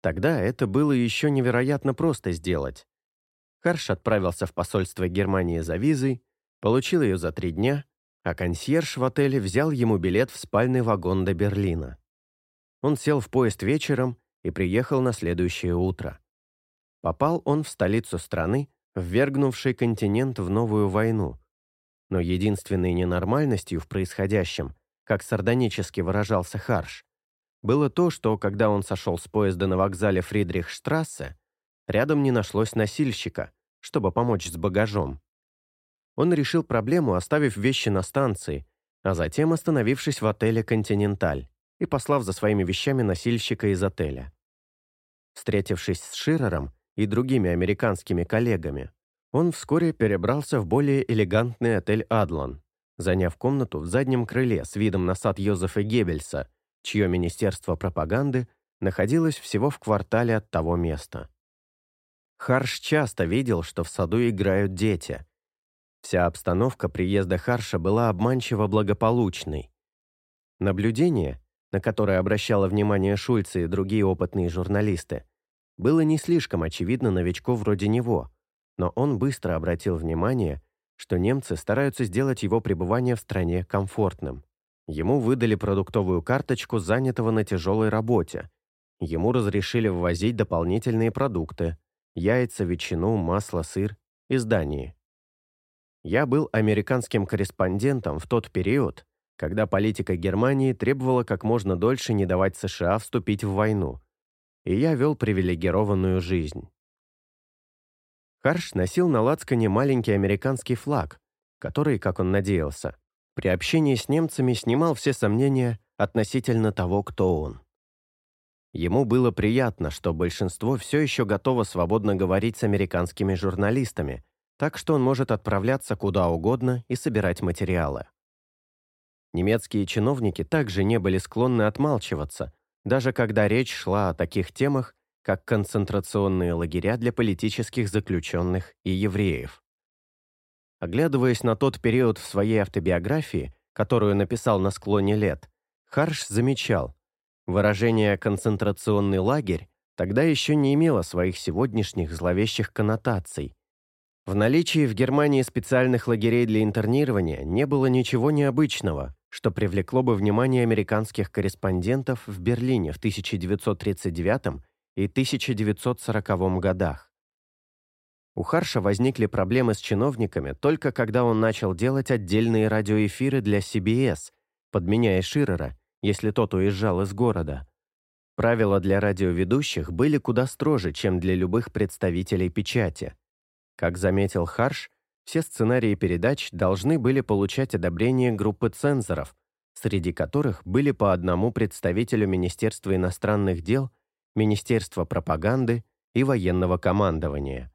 Тогда это было еще невероятно просто сделать. Харш отправился в посольство Германии за визой, получил ее за три дня, а консьерж в отеле взял ему билет в спальный вагон до Берлина. Он сел в поезд вечером и приехал на следующее утро. Попал он в столицу страны, ввергнувшей континент в новую войну. Но единственной ненормальностью в происходящем, как сардонически выражался Харш, было то, что, когда он сошел с поезда на вокзале Фридрихштрассе, рядом не нашлось носильщика, чтобы помочь с багажом. Он решил проблему, оставив вещи на станции, а затем остановившись в отеле «Континенталь» и послав за своими вещами носильщика из отеля. Встретившись с Ширером и другими американскими коллегами, он вскоре перебрался в более элегантный отель «Адлан», заняв комнату в заднем крыле с видом на сад Йозефа Геббельса, чье министерство пропаганды находилось всего в квартале от того места. Харш часто видел, что в саду играют дети. Вся обстановка приезда Харша была обманчиво благополучной. Наблюдение, на которое обращало внимание Шульце и другие опытные журналисты, было не слишком очевидно новичку вроде него, но он быстро обратил внимание, что немцы стараются сделать его пребывание в стране комфортным. Ему выдали продуктовую карточку занятого на тяжелой работе. Ему разрешили ввозить дополнительные продукты – яйца, ветчину, масло, сыр, издание. Я был американским корреспондентом в тот период, когда политика Германии требовала как можно дольше не давать США вступить в войну, и я вел привилегированную жизнь. Харш носил на лацкане маленький американский флаг, который, как он надеялся, при общении с немцами снимал все сомнения относительно того, кто он. Ему было приятно, что большинство все еще готово свободно говорить с американскими журналистами, так что он может отправляться куда угодно и собирать материалы. Немецкие чиновники также не были склонны отмалчиваться, даже когда речь шла о таких темах, как концентрационные лагеря для политических заключенных и евреев. Оглядываясь на тот период в своей автобиографии, которую написал на склоне лет, Харш замечал, выражение «концентрационный лагерь» тогда еще не имело своих сегодняшних зловещих коннотаций. В наличии в Германии специальных лагерей для интернирования не было ничего необычного, что привлекло бы внимание американских корреспондентов в Берлине в 1939 и 1940 годах. У Харша возникли проблемы с чиновниками только когда он начал делать отдельные радиоэфиры для CBS, подменяя Ширера, если тот уезжал из города. Правила для радиоведущих были куда строже, чем для любых представителей печати. Как заметил Харш, все сценарии передач должны были получать одобрение группы цензоров, среди которых были по одному представителю Министерства иностранных дел, Министерства пропаганды и военного командования.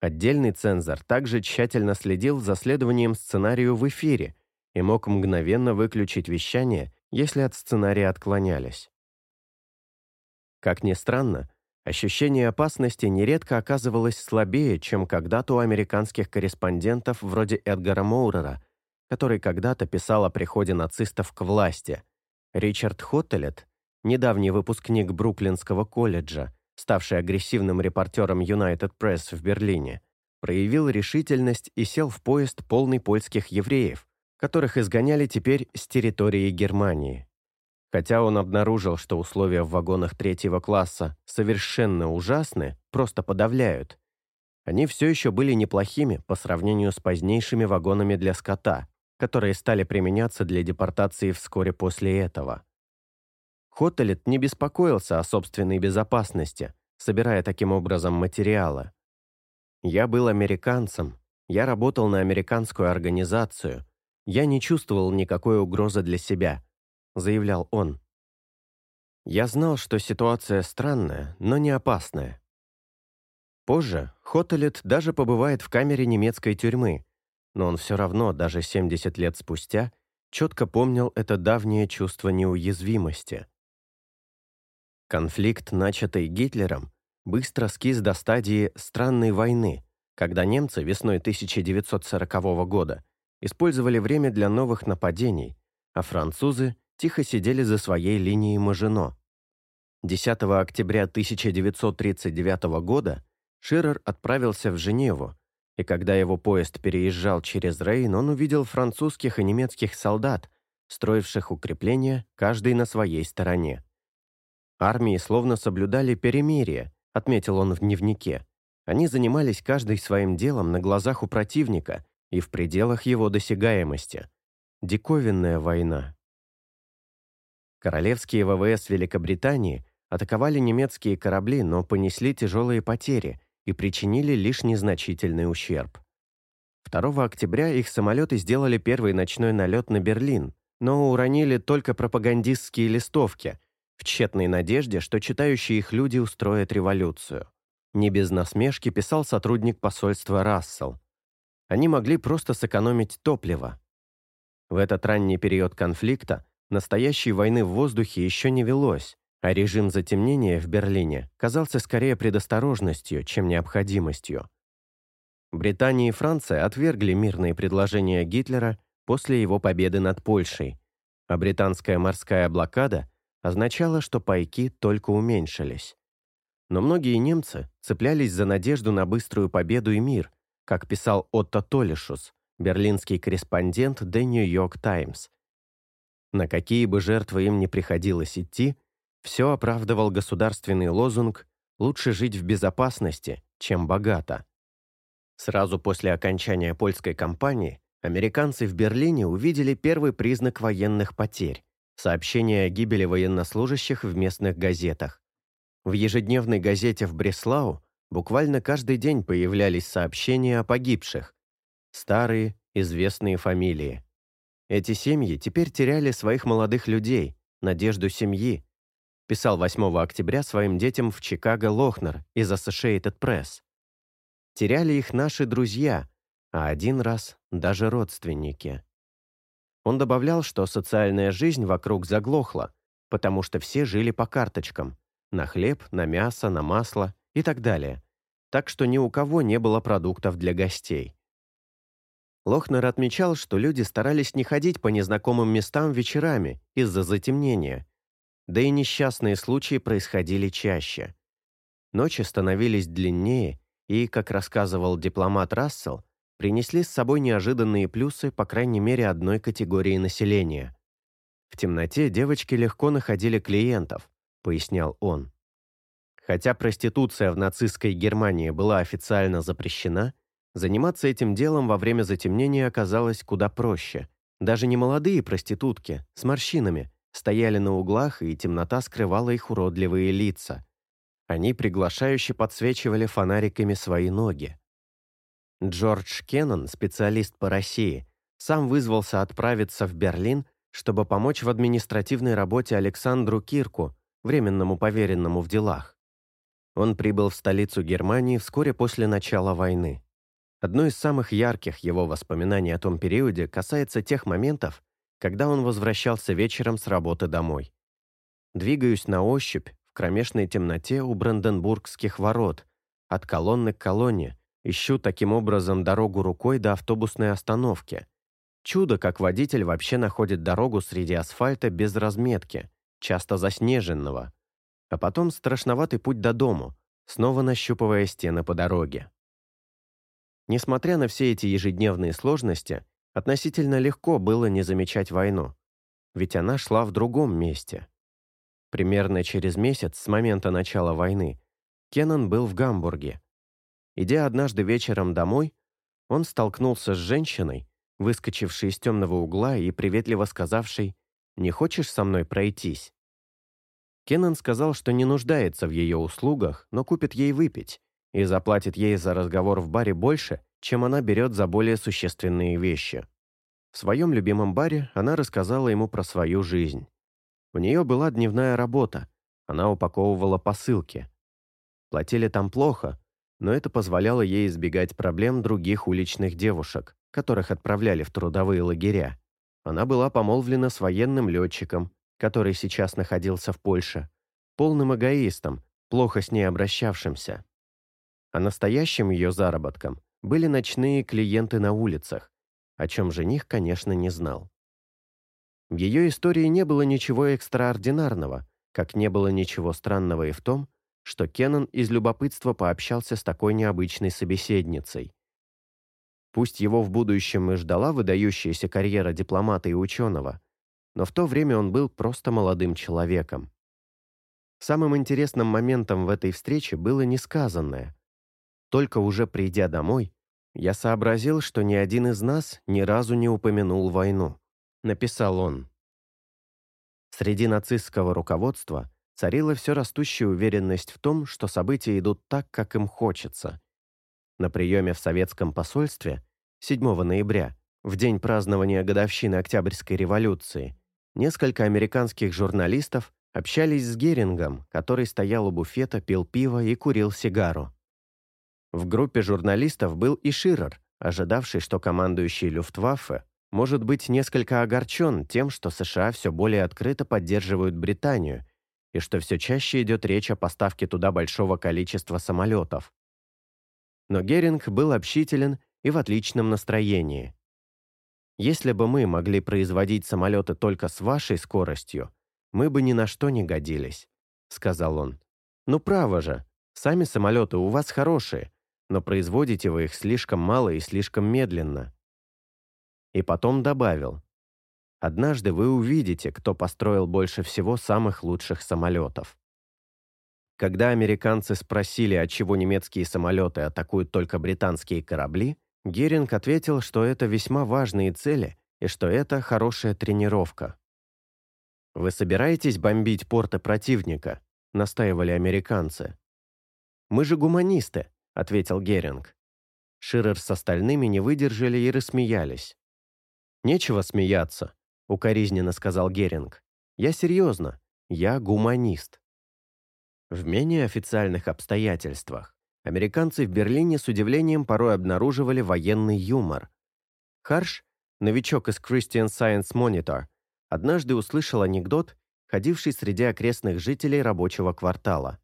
Отдельный цензор также тщательно следил за следованием сценарию в эфире и мог мгновенно выключить вещание, если от сценария отклонялись. Как ни странно, ощущение опасности нередко оказывалось слабее, чем когда-то у американских корреспондентов вроде Эдгара Моурера, который когда-то писал о приходе нацистов к власти. Ричард Хоттелет, недавний выпускник Бруклинского колледжа, ставший агрессивным репортером United Press в Берлине, проявил решительность и сел в поезд полный польских евреев, которых изгоняли теперь с территории Германии. Хотя он обнаружил, что условия в вагонах третьего класса совершенно ужасны, просто подавляют, они все еще были неплохими по сравнению с позднейшими вагонами для скота, которые стали применяться для депортации вскоре после этого. Хотелет не беспокоился о собственной безопасности, собирая таким образом материалы. «Я был американцем, я работал на американскую организацию, я не чувствовал никакой угрозы для себя», заявлял он. Я знал, что ситуация странная, но не опасная. Позже Хотелет даже побывает в камере немецкой тюрьмы, но он все равно, даже 70 лет спустя, четко помнил это давнее чувство неуязвимости. Конфликт, начатый Гитлером, быстро скис до стадии «странной войны», когда немцы весной 1940 года использовали время для новых нападений, а французы тихо сидели за своей линией Мажино. 10 октября 1939 года Ширер отправился в Женеву, и когда его поезд переезжал через Рейн, он увидел французских и немецких солдат, строивших укрепления, каждый на своей стороне. Армии словно соблюдали перемирие, отметил он в дневнике. Они занимались каждый своим делом на глазах у противника и в пределах его досягаемости. Диковинная война. Королевские ВВС Великобритании атаковали немецкие корабли, но понесли тяжелые потери и причинили лишь незначительный ущерб. 2 октября их самолеты сделали первый ночной налет на Берлин, но уронили только пропагандистские листовки – в тщетной надежде, что читающие их люди устроят революцию. Не без насмешки писал сотрудник посольства Рассел. Они могли просто сэкономить топливо. В этот ранний период конфликта настоящей войны в воздухе еще не велось, а режим затемнения в Берлине казался скорее предосторожностью, чем необходимостью. Британия и Франция отвергли мирные предложения Гитлера после его победы над Польшей, а британская морская блокада означало, что пайки только уменьшились. Но многие немцы цеплялись за надежду на быструю победу и мир, как писал Отто Толишус, берлинский корреспондент The New York Times. На какие бы жертвы им ни приходилось идти, все оправдывал государственный лозунг «лучше жить в безопасности, чем богато». Сразу после окончания польской кампании американцы в Берлине увидели первый признак военных потерь сообщения о гибели военнослужащих в местных газетах. В ежедневной газете в Бреслау буквально каждый день появлялись сообщения о погибших. Старые, известные фамилии. Эти семьи теперь теряли своих молодых людей, надежду семьи, писал 8 октября своим детям в Чикаго Лохнер из Associated Press. Теряли их наши друзья, а один раз даже родственники. Он добавлял, что социальная жизнь вокруг заглохла, потому что все жили по карточкам – на хлеб, на мясо, на масло и так далее. Так что ни у кого не было продуктов для гостей. Лохнер отмечал, что люди старались не ходить по незнакомым местам вечерами из-за затемнения, да и несчастные случаи происходили чаще. Ночи становились длиннее, и, как рассказывал дипломат Рассел, принесли с собой неожиданные плюсы по крайней мере одной категории населения. В темноте девочки легко находили клиентов, пояснял он. Хотя проституция в нацистской Германии была официально запрещена, заниматься этим делом во время затемнения оказалось куда проще. Даже не молодые проститутки с морщинами стояли на углах, и темнота скрывала их уродливые лица. Они приглашающе подсвечивали фонариками свои ноги. Джордж Кеннон, специалист по России, сам вызвался отправиться в Берлин, чтобы помочь в административной работе Александру Кирку, временному поверенному в делах. Он прибыл в столицу Германии вскоре после начала войны. Одно из самых ярких его воспоминаний о том периоде касается тех моментов, когда он возвращался вечером с работы домой. Двигаюсь на ощупь в кромешной темноте у Бранденбургских ворот, от колонны к колонне, Ищу таким образом дорогу рукой до автобусной остановки. Чудо, как водитель вообще находит дорогу среди асфальта без разметки, часто заснеженного. А потом страшноватый путь до дому, снова нащупывая стены по дороге. Несмотря на все эти ежедневные сложности, относительно легко было не замечать войну, ведь она шла в другом месте. Примерно через месяц с момента начала войны Кеннон был в Гамбурге, Идя однажды вечером домой, он столкнулся с женщиной, выскочивший из темного угла и приветливо сказавший «Не хочешь со мной пройтись?». Кеннон сказал, что не нуждается в ее услугах, но купит ей выпить и заплатит ей за разговор в баре больше, чем она берет за более существенные вещи. В своем любимом баре она рассказала ему про свою жизнь. У нее была дневная работа, она упаковывала посылки. Платили там плохо, но это позволяло ей избегать проблем других уличных девушек, которых отправляли в трудовые лагеря. Она была помолвлена с военным летчиком, который сейчас находился в Польше, полным эгоистом, плохо с ней обращавшимся. А настоящим ее заработком были ночные клиенты на улицах, о чем жених, конечно, не знал. В ее истории не было ничего экстраординарного, как не было ничего странного и в том, что Кеннон из любопытства пообщался с такой необычной собеседницей. Пусть его в будущем и ждала выдающаяся карьера дипломата и ученого, но в то время он был просто молодым человеком. Самым интересным моментом в этой встрече было несказанное. Только уже придя домой, я сообразил, что ни один из нас ни разу не упомянул войну, написал он. Среди нацистского руководства царила все растущая уверенность в том, что события идут так, как им хочется. На приеме в советском посольстве 7 ноября, в день празднования годовщины Октябрьской революции, Несколько американских журналистов общались с Герингом, который стоял у буфета, пил пиво и курил сигару. В группе журналистов был и Ширер, ожидавший, что командующий Люфтваффе может быть несколько огорчен тем, что США все более открыто поддерживают Британию и что все чаще идет речь о поставке туда большого количества самолетов. Но Геринг был общителен и в отличном настроении. Если бы мы могли производить самолеты только с вашей скоростью, мы бы ни на что не годились», — сказал он. «Ну право же, сами самолеты у вас хорошие, но производите вы их слишком мало и слишком медленно». И потом добавил. «Однажды вы увидите, кто построил больше всего самых лучших самолетов». Когда американцы спросили, отчего немецкие самолеты атакуют только британские корабли, Геринг ответил, что это весьма важные цели и что это хорошая тренировка. «Вы собираетесь бомбить порты противника?» – настаивали американцы. «Мы же гуманисты», – ответил Геринг. Ширер с остальными не выдержали и рассмеялись. «Нечего смеяться», – укоризненно сказал Геринг. «Я серьезно. Я гуманист». В менее официальных обстоятельствах Американцы в Берлине с удивлением порой обнаруживали военный юмор. Харш, новичок из Christian Science Monitor, однажды услышал анекдот, ходивший среди окрестных жителей рабочего квартала.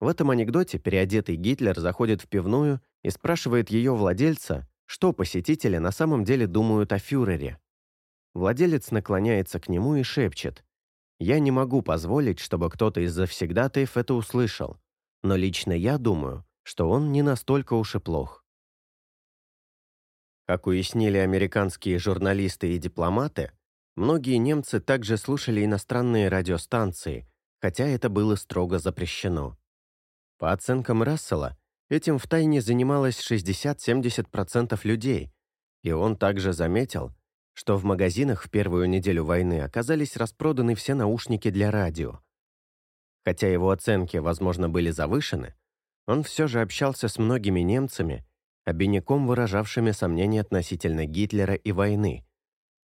В этом анекдоте переодетый Гитлер заходит в пивную и спрашивает ее владельца, что посетители на самом деле думают о фюрере. Владелец наклоняется к нему и шепчет, «Я не могу позволить, чтобы кто-то из завсегдатаев это услышал но лично я думаю, что он не настолько уж и плох. Как уяснили американские журналисты и дипломаты, многие немцы также слушали иностранные радиостанции, хотя это было строго запрещено. По оценкам Рассела, этим втайне занималось 60-70% людей, и он также заметил, что в магазинах в первую неделю войны оказались распроданы все наушники для радио, Хотя его оценки, возможно, были завышены, он все же общался с многими немцами, обиняком выражавшими сомнения относительно Гитлера и войны,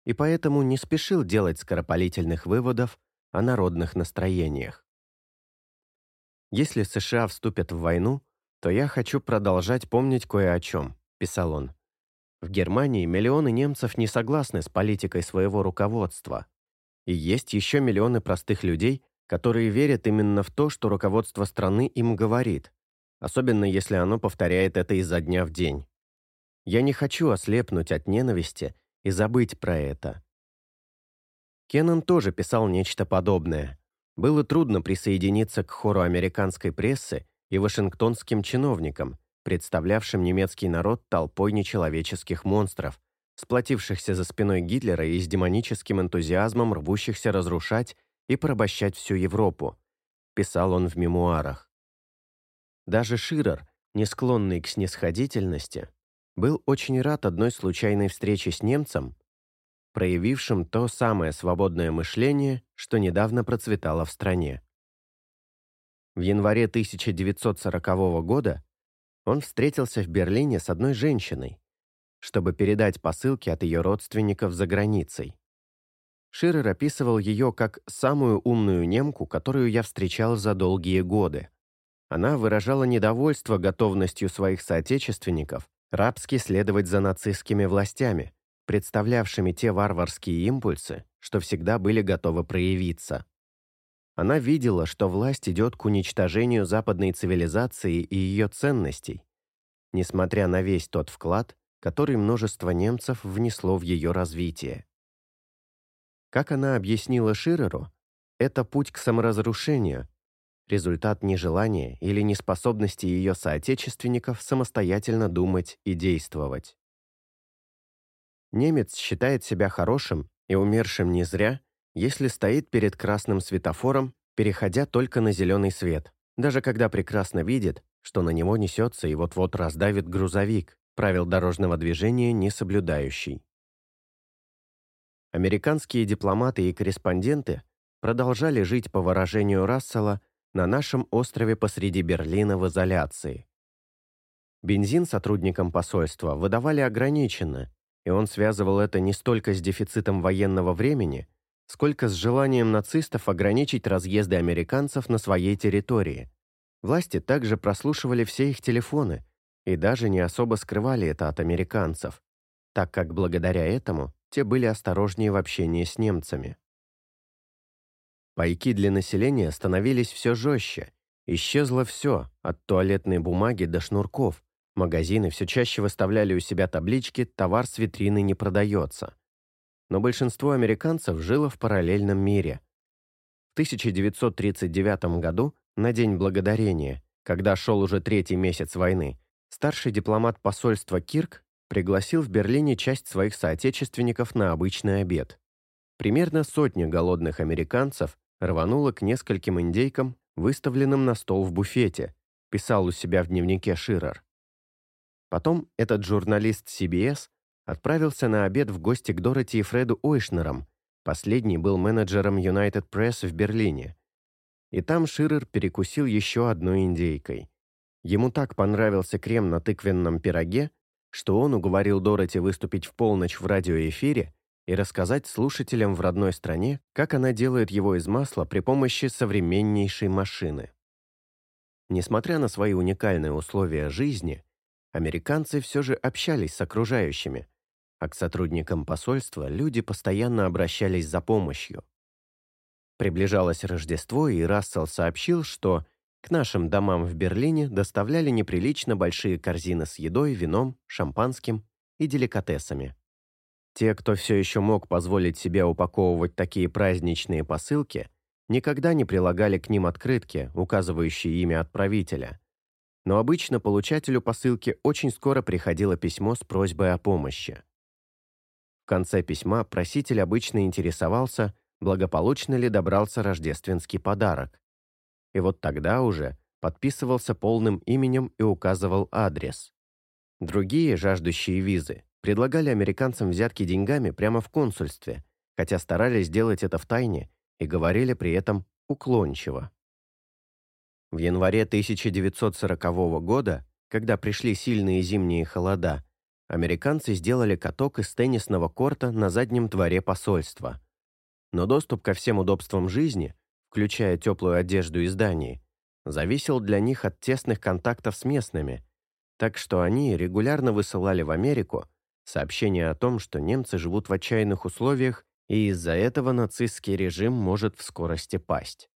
и поэтому не спешил делать скоропалительных выводов о народных настроениях. «Если США вступят в войну, то я хочу продолжать помнить кое о чем», – писал он. В Германии миллионы немцев не согласны с политикой своего руководства. И есть еще миллионы простых людей, которые верят именно в то, что руководство страны им говорит, особенно если оно повторяет это изо дня в день. Я не хочу ослепнуть от ненависти и забыть про это. Кеннон тоже писал нечто подобное. Было трудно присоединиться к хору американской прессы и вашингтонским чиновникам, представлявшим немецкий народ толпой нечеловеческих монстров, сплотившихся за спиной Гитлера и с демоническим энтузиазмом рвущихся разрушать и порабощать всю Европу, писал он в мемуарах. Даже Ширер, не склонный к снисходительности, был очень рад одной случайной встрече с немцем, проявившим то самое свободное мышление, что недавно процветало в стране. В январе 1940 года он встретился в Берлине с одной женщиной, чтобы передать посылки от ее родственников за границей. Ширер описывал ее как самую умную немку, которую я встречал за долгие годы. Она выражала недовольство готовностью своих соотечественников рабски следовать за нацистскими властями, представлявшими те варварские импульсы, что всегда были готовы проявиться. Она видела, что власть идет к уничтожению западной цивилизации и ее ценностей, несмотря на весь тот вклад, который множество немцев внесло в ее развитие. Как она объяснила Ширеру, это путь к саморазрушению, результат нежелания или неспособности ее соотечественников самостоятельно думать и действовать. Немец считает себя хорошим и умершим не зря, если стоит перед красным светофором, переходя только на зеленый свет, даже когда прекрасно видит, что на него несется и вот-вот раздавит грузовик, правил дорожного движения не соблюдающий. Американские дипломаты и корреспонденты продолжали жить по выражению Рассела на нашем острове посреди Берлина в изоляции. Бензин сотрудникам посольства выдавали ограниченно, и он связывал это не столько с дефицитом военного времени, сколько с желанием нацистов ограничить разъезды американцев на своей территории. Власти также прослушивали все их телефоны и даже не особо скрывали это от американцев, так как благодаря этому те были осторожнее в общении с немцами. Пайки для населения становились все жестче. Исчезло все, от туалетной бумаги до шнурков. Магазины все чаще выставляли у себя таблички «Товар с витрины не продается». Но большинство американцев жило в параллельном мире. В 1939 году, на День Благодарения, когда шел уже третий месяц войны, старший дипломат посольства Кирк пригласил в Берлине часть своих соотечественников на обычный обед. Примерно сотня голодных американцев рванула к нескольким индейкам, выставленным на стол в буфете, писал у себя в дневнике Ширер. Потом этот журналист CBS отправился на обед в гости к Дороти и Фреду Ойшнерам, последний был менеджером United Press в Берлине. И там Ширер перекусил еще одной индейкой. Ему так понравился крем на тыквенном пироге, что он уговорил Дороти выступить в полночь в радиоэфире и рассказать слушателям в родной стране, как она делает его из масла при помощи современнейшей машины. Несмотря на свои уникальные условия жизни, американцы все же общались с окружающими, а к сотрудникам посольства люди постоянно обращались за помощью. Приближалось Рождество, и Рассел сообщил, что к нашим домам в Берлине доставляли неприлично большие корзины с едой, вином, шампанским и деликатесами. Те, кто все еще мог позволить себе упаковывать такие праздничные посылки, никогда не прилагали к ним открытки, указывающие имя отправителя. Но обычно получателю посылки очень скоро приходило письмо с просьбой о помощи. В конце письма проситель обычно интересовался, благополучно ли добрался рождественский подарок и вот тогда уже подписывался полным именем и указывал адрес. Другие, жаждущие визы, предлагали американцам взятки деньгами прямо в консульстве, хотя старались сделать это в тайне и говорили при этом уклончиво. В январе 1940 года, когда пришли сильные зимние холода, американцы сделали каток из теннисного корта на заднем дворе посольства. Но доступ ко всем удобствам жизни включая теплую одежду и зданий, зависел для них от тесных контактов с местными, так что они регулярно высылали в Америку сообщения о том, что немцы живут в отчаянных условиях, и из-за этого нацистский режим может в скорости пасть.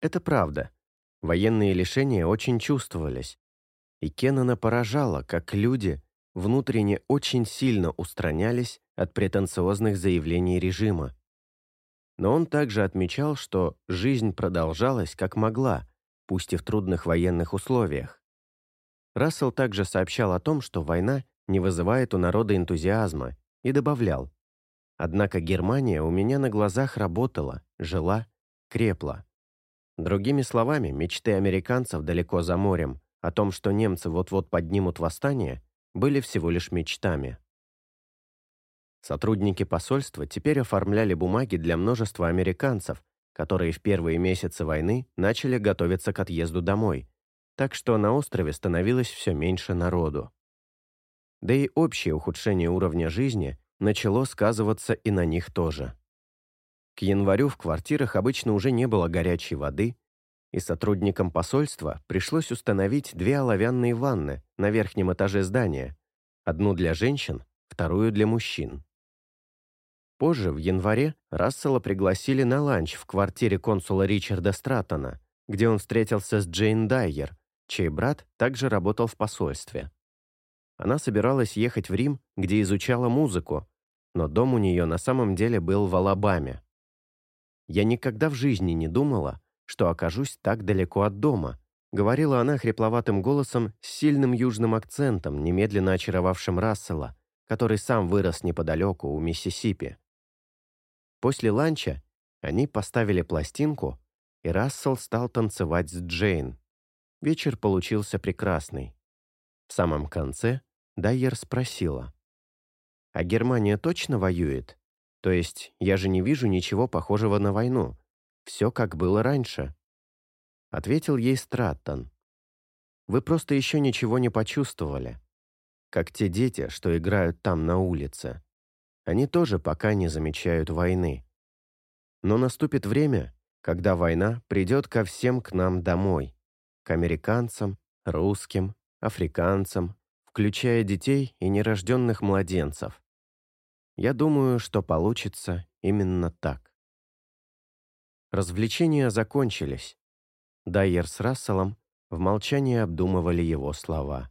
Это правда. Военные лишения очень чувствовались, и Кеннона поражало, как люди внутренне очень сильно устранялись от претенциозных заявлений режима. Но он также отмечал, что жизнь продолжалась как могла, пусть и в трудных военных условиях. Рассел также сообщал о том, что война не вызывает у народа энтузиазма, и добавлял, «Однако Германия у меня на глазах работала, жила, крепла». Другими словами, мечты американцев далеко за морем о том, что немцы вот-вот поднимут восстание, были всего лишь мечтами. Сотрудники посольства теперь оформляли бумаги для множества американцев, которые в первые месяцы войны начали готовиться к отъезду домой, так что на острове становилось все меньше народу. Да и общее ухудшение уровня жизни начало сказываться и на них тоже. К январю в квартирах обычно уже не было горячей воды, и сотрудникам посольства пришлось установить две оловянные ванны на верхнем этаже здания, одну для женщин, вторую для мужчин. Позже, в январе, Рассела пригласили на ланч в квартире консула Ричарда Стратона, где он встретился с Джейн Дайер, чей брат также работал в посольстве. Она собиралась ехать в Рим, где изучала музыку, но дом у нее на самом деле был в Алабаме. «Я никогда в жизни не думала, что окажусь так далеко от дома», говорила она хрипловатым голосом с сильным южным акцентом, немедленно очаровавшим Рассела, который сам вырос неподалеку у Миссисипи. После ланча они поставили пластинку, и Рассел стал танцевать с Джейн. Вечер получился прекрасный. В самом конце Дайер спросила. «А Германия точно воюет? То есть я же не вижу ничего похожего на войну. Все как было раньше». Ответил ей Страттон. «Вы просто еще ничего не почувствовали. Как те дети, что играют там на улице. Они тоже пока не замечают войны. Но наступит время, когда война придет ко всем к нам домой. К американцам, русским, африканцам, включая детей и нерожденных младенцев. Я думаю, что получится именно так. Развлечения закончились. Дайер с Расселом в молчании обдумывали его слова.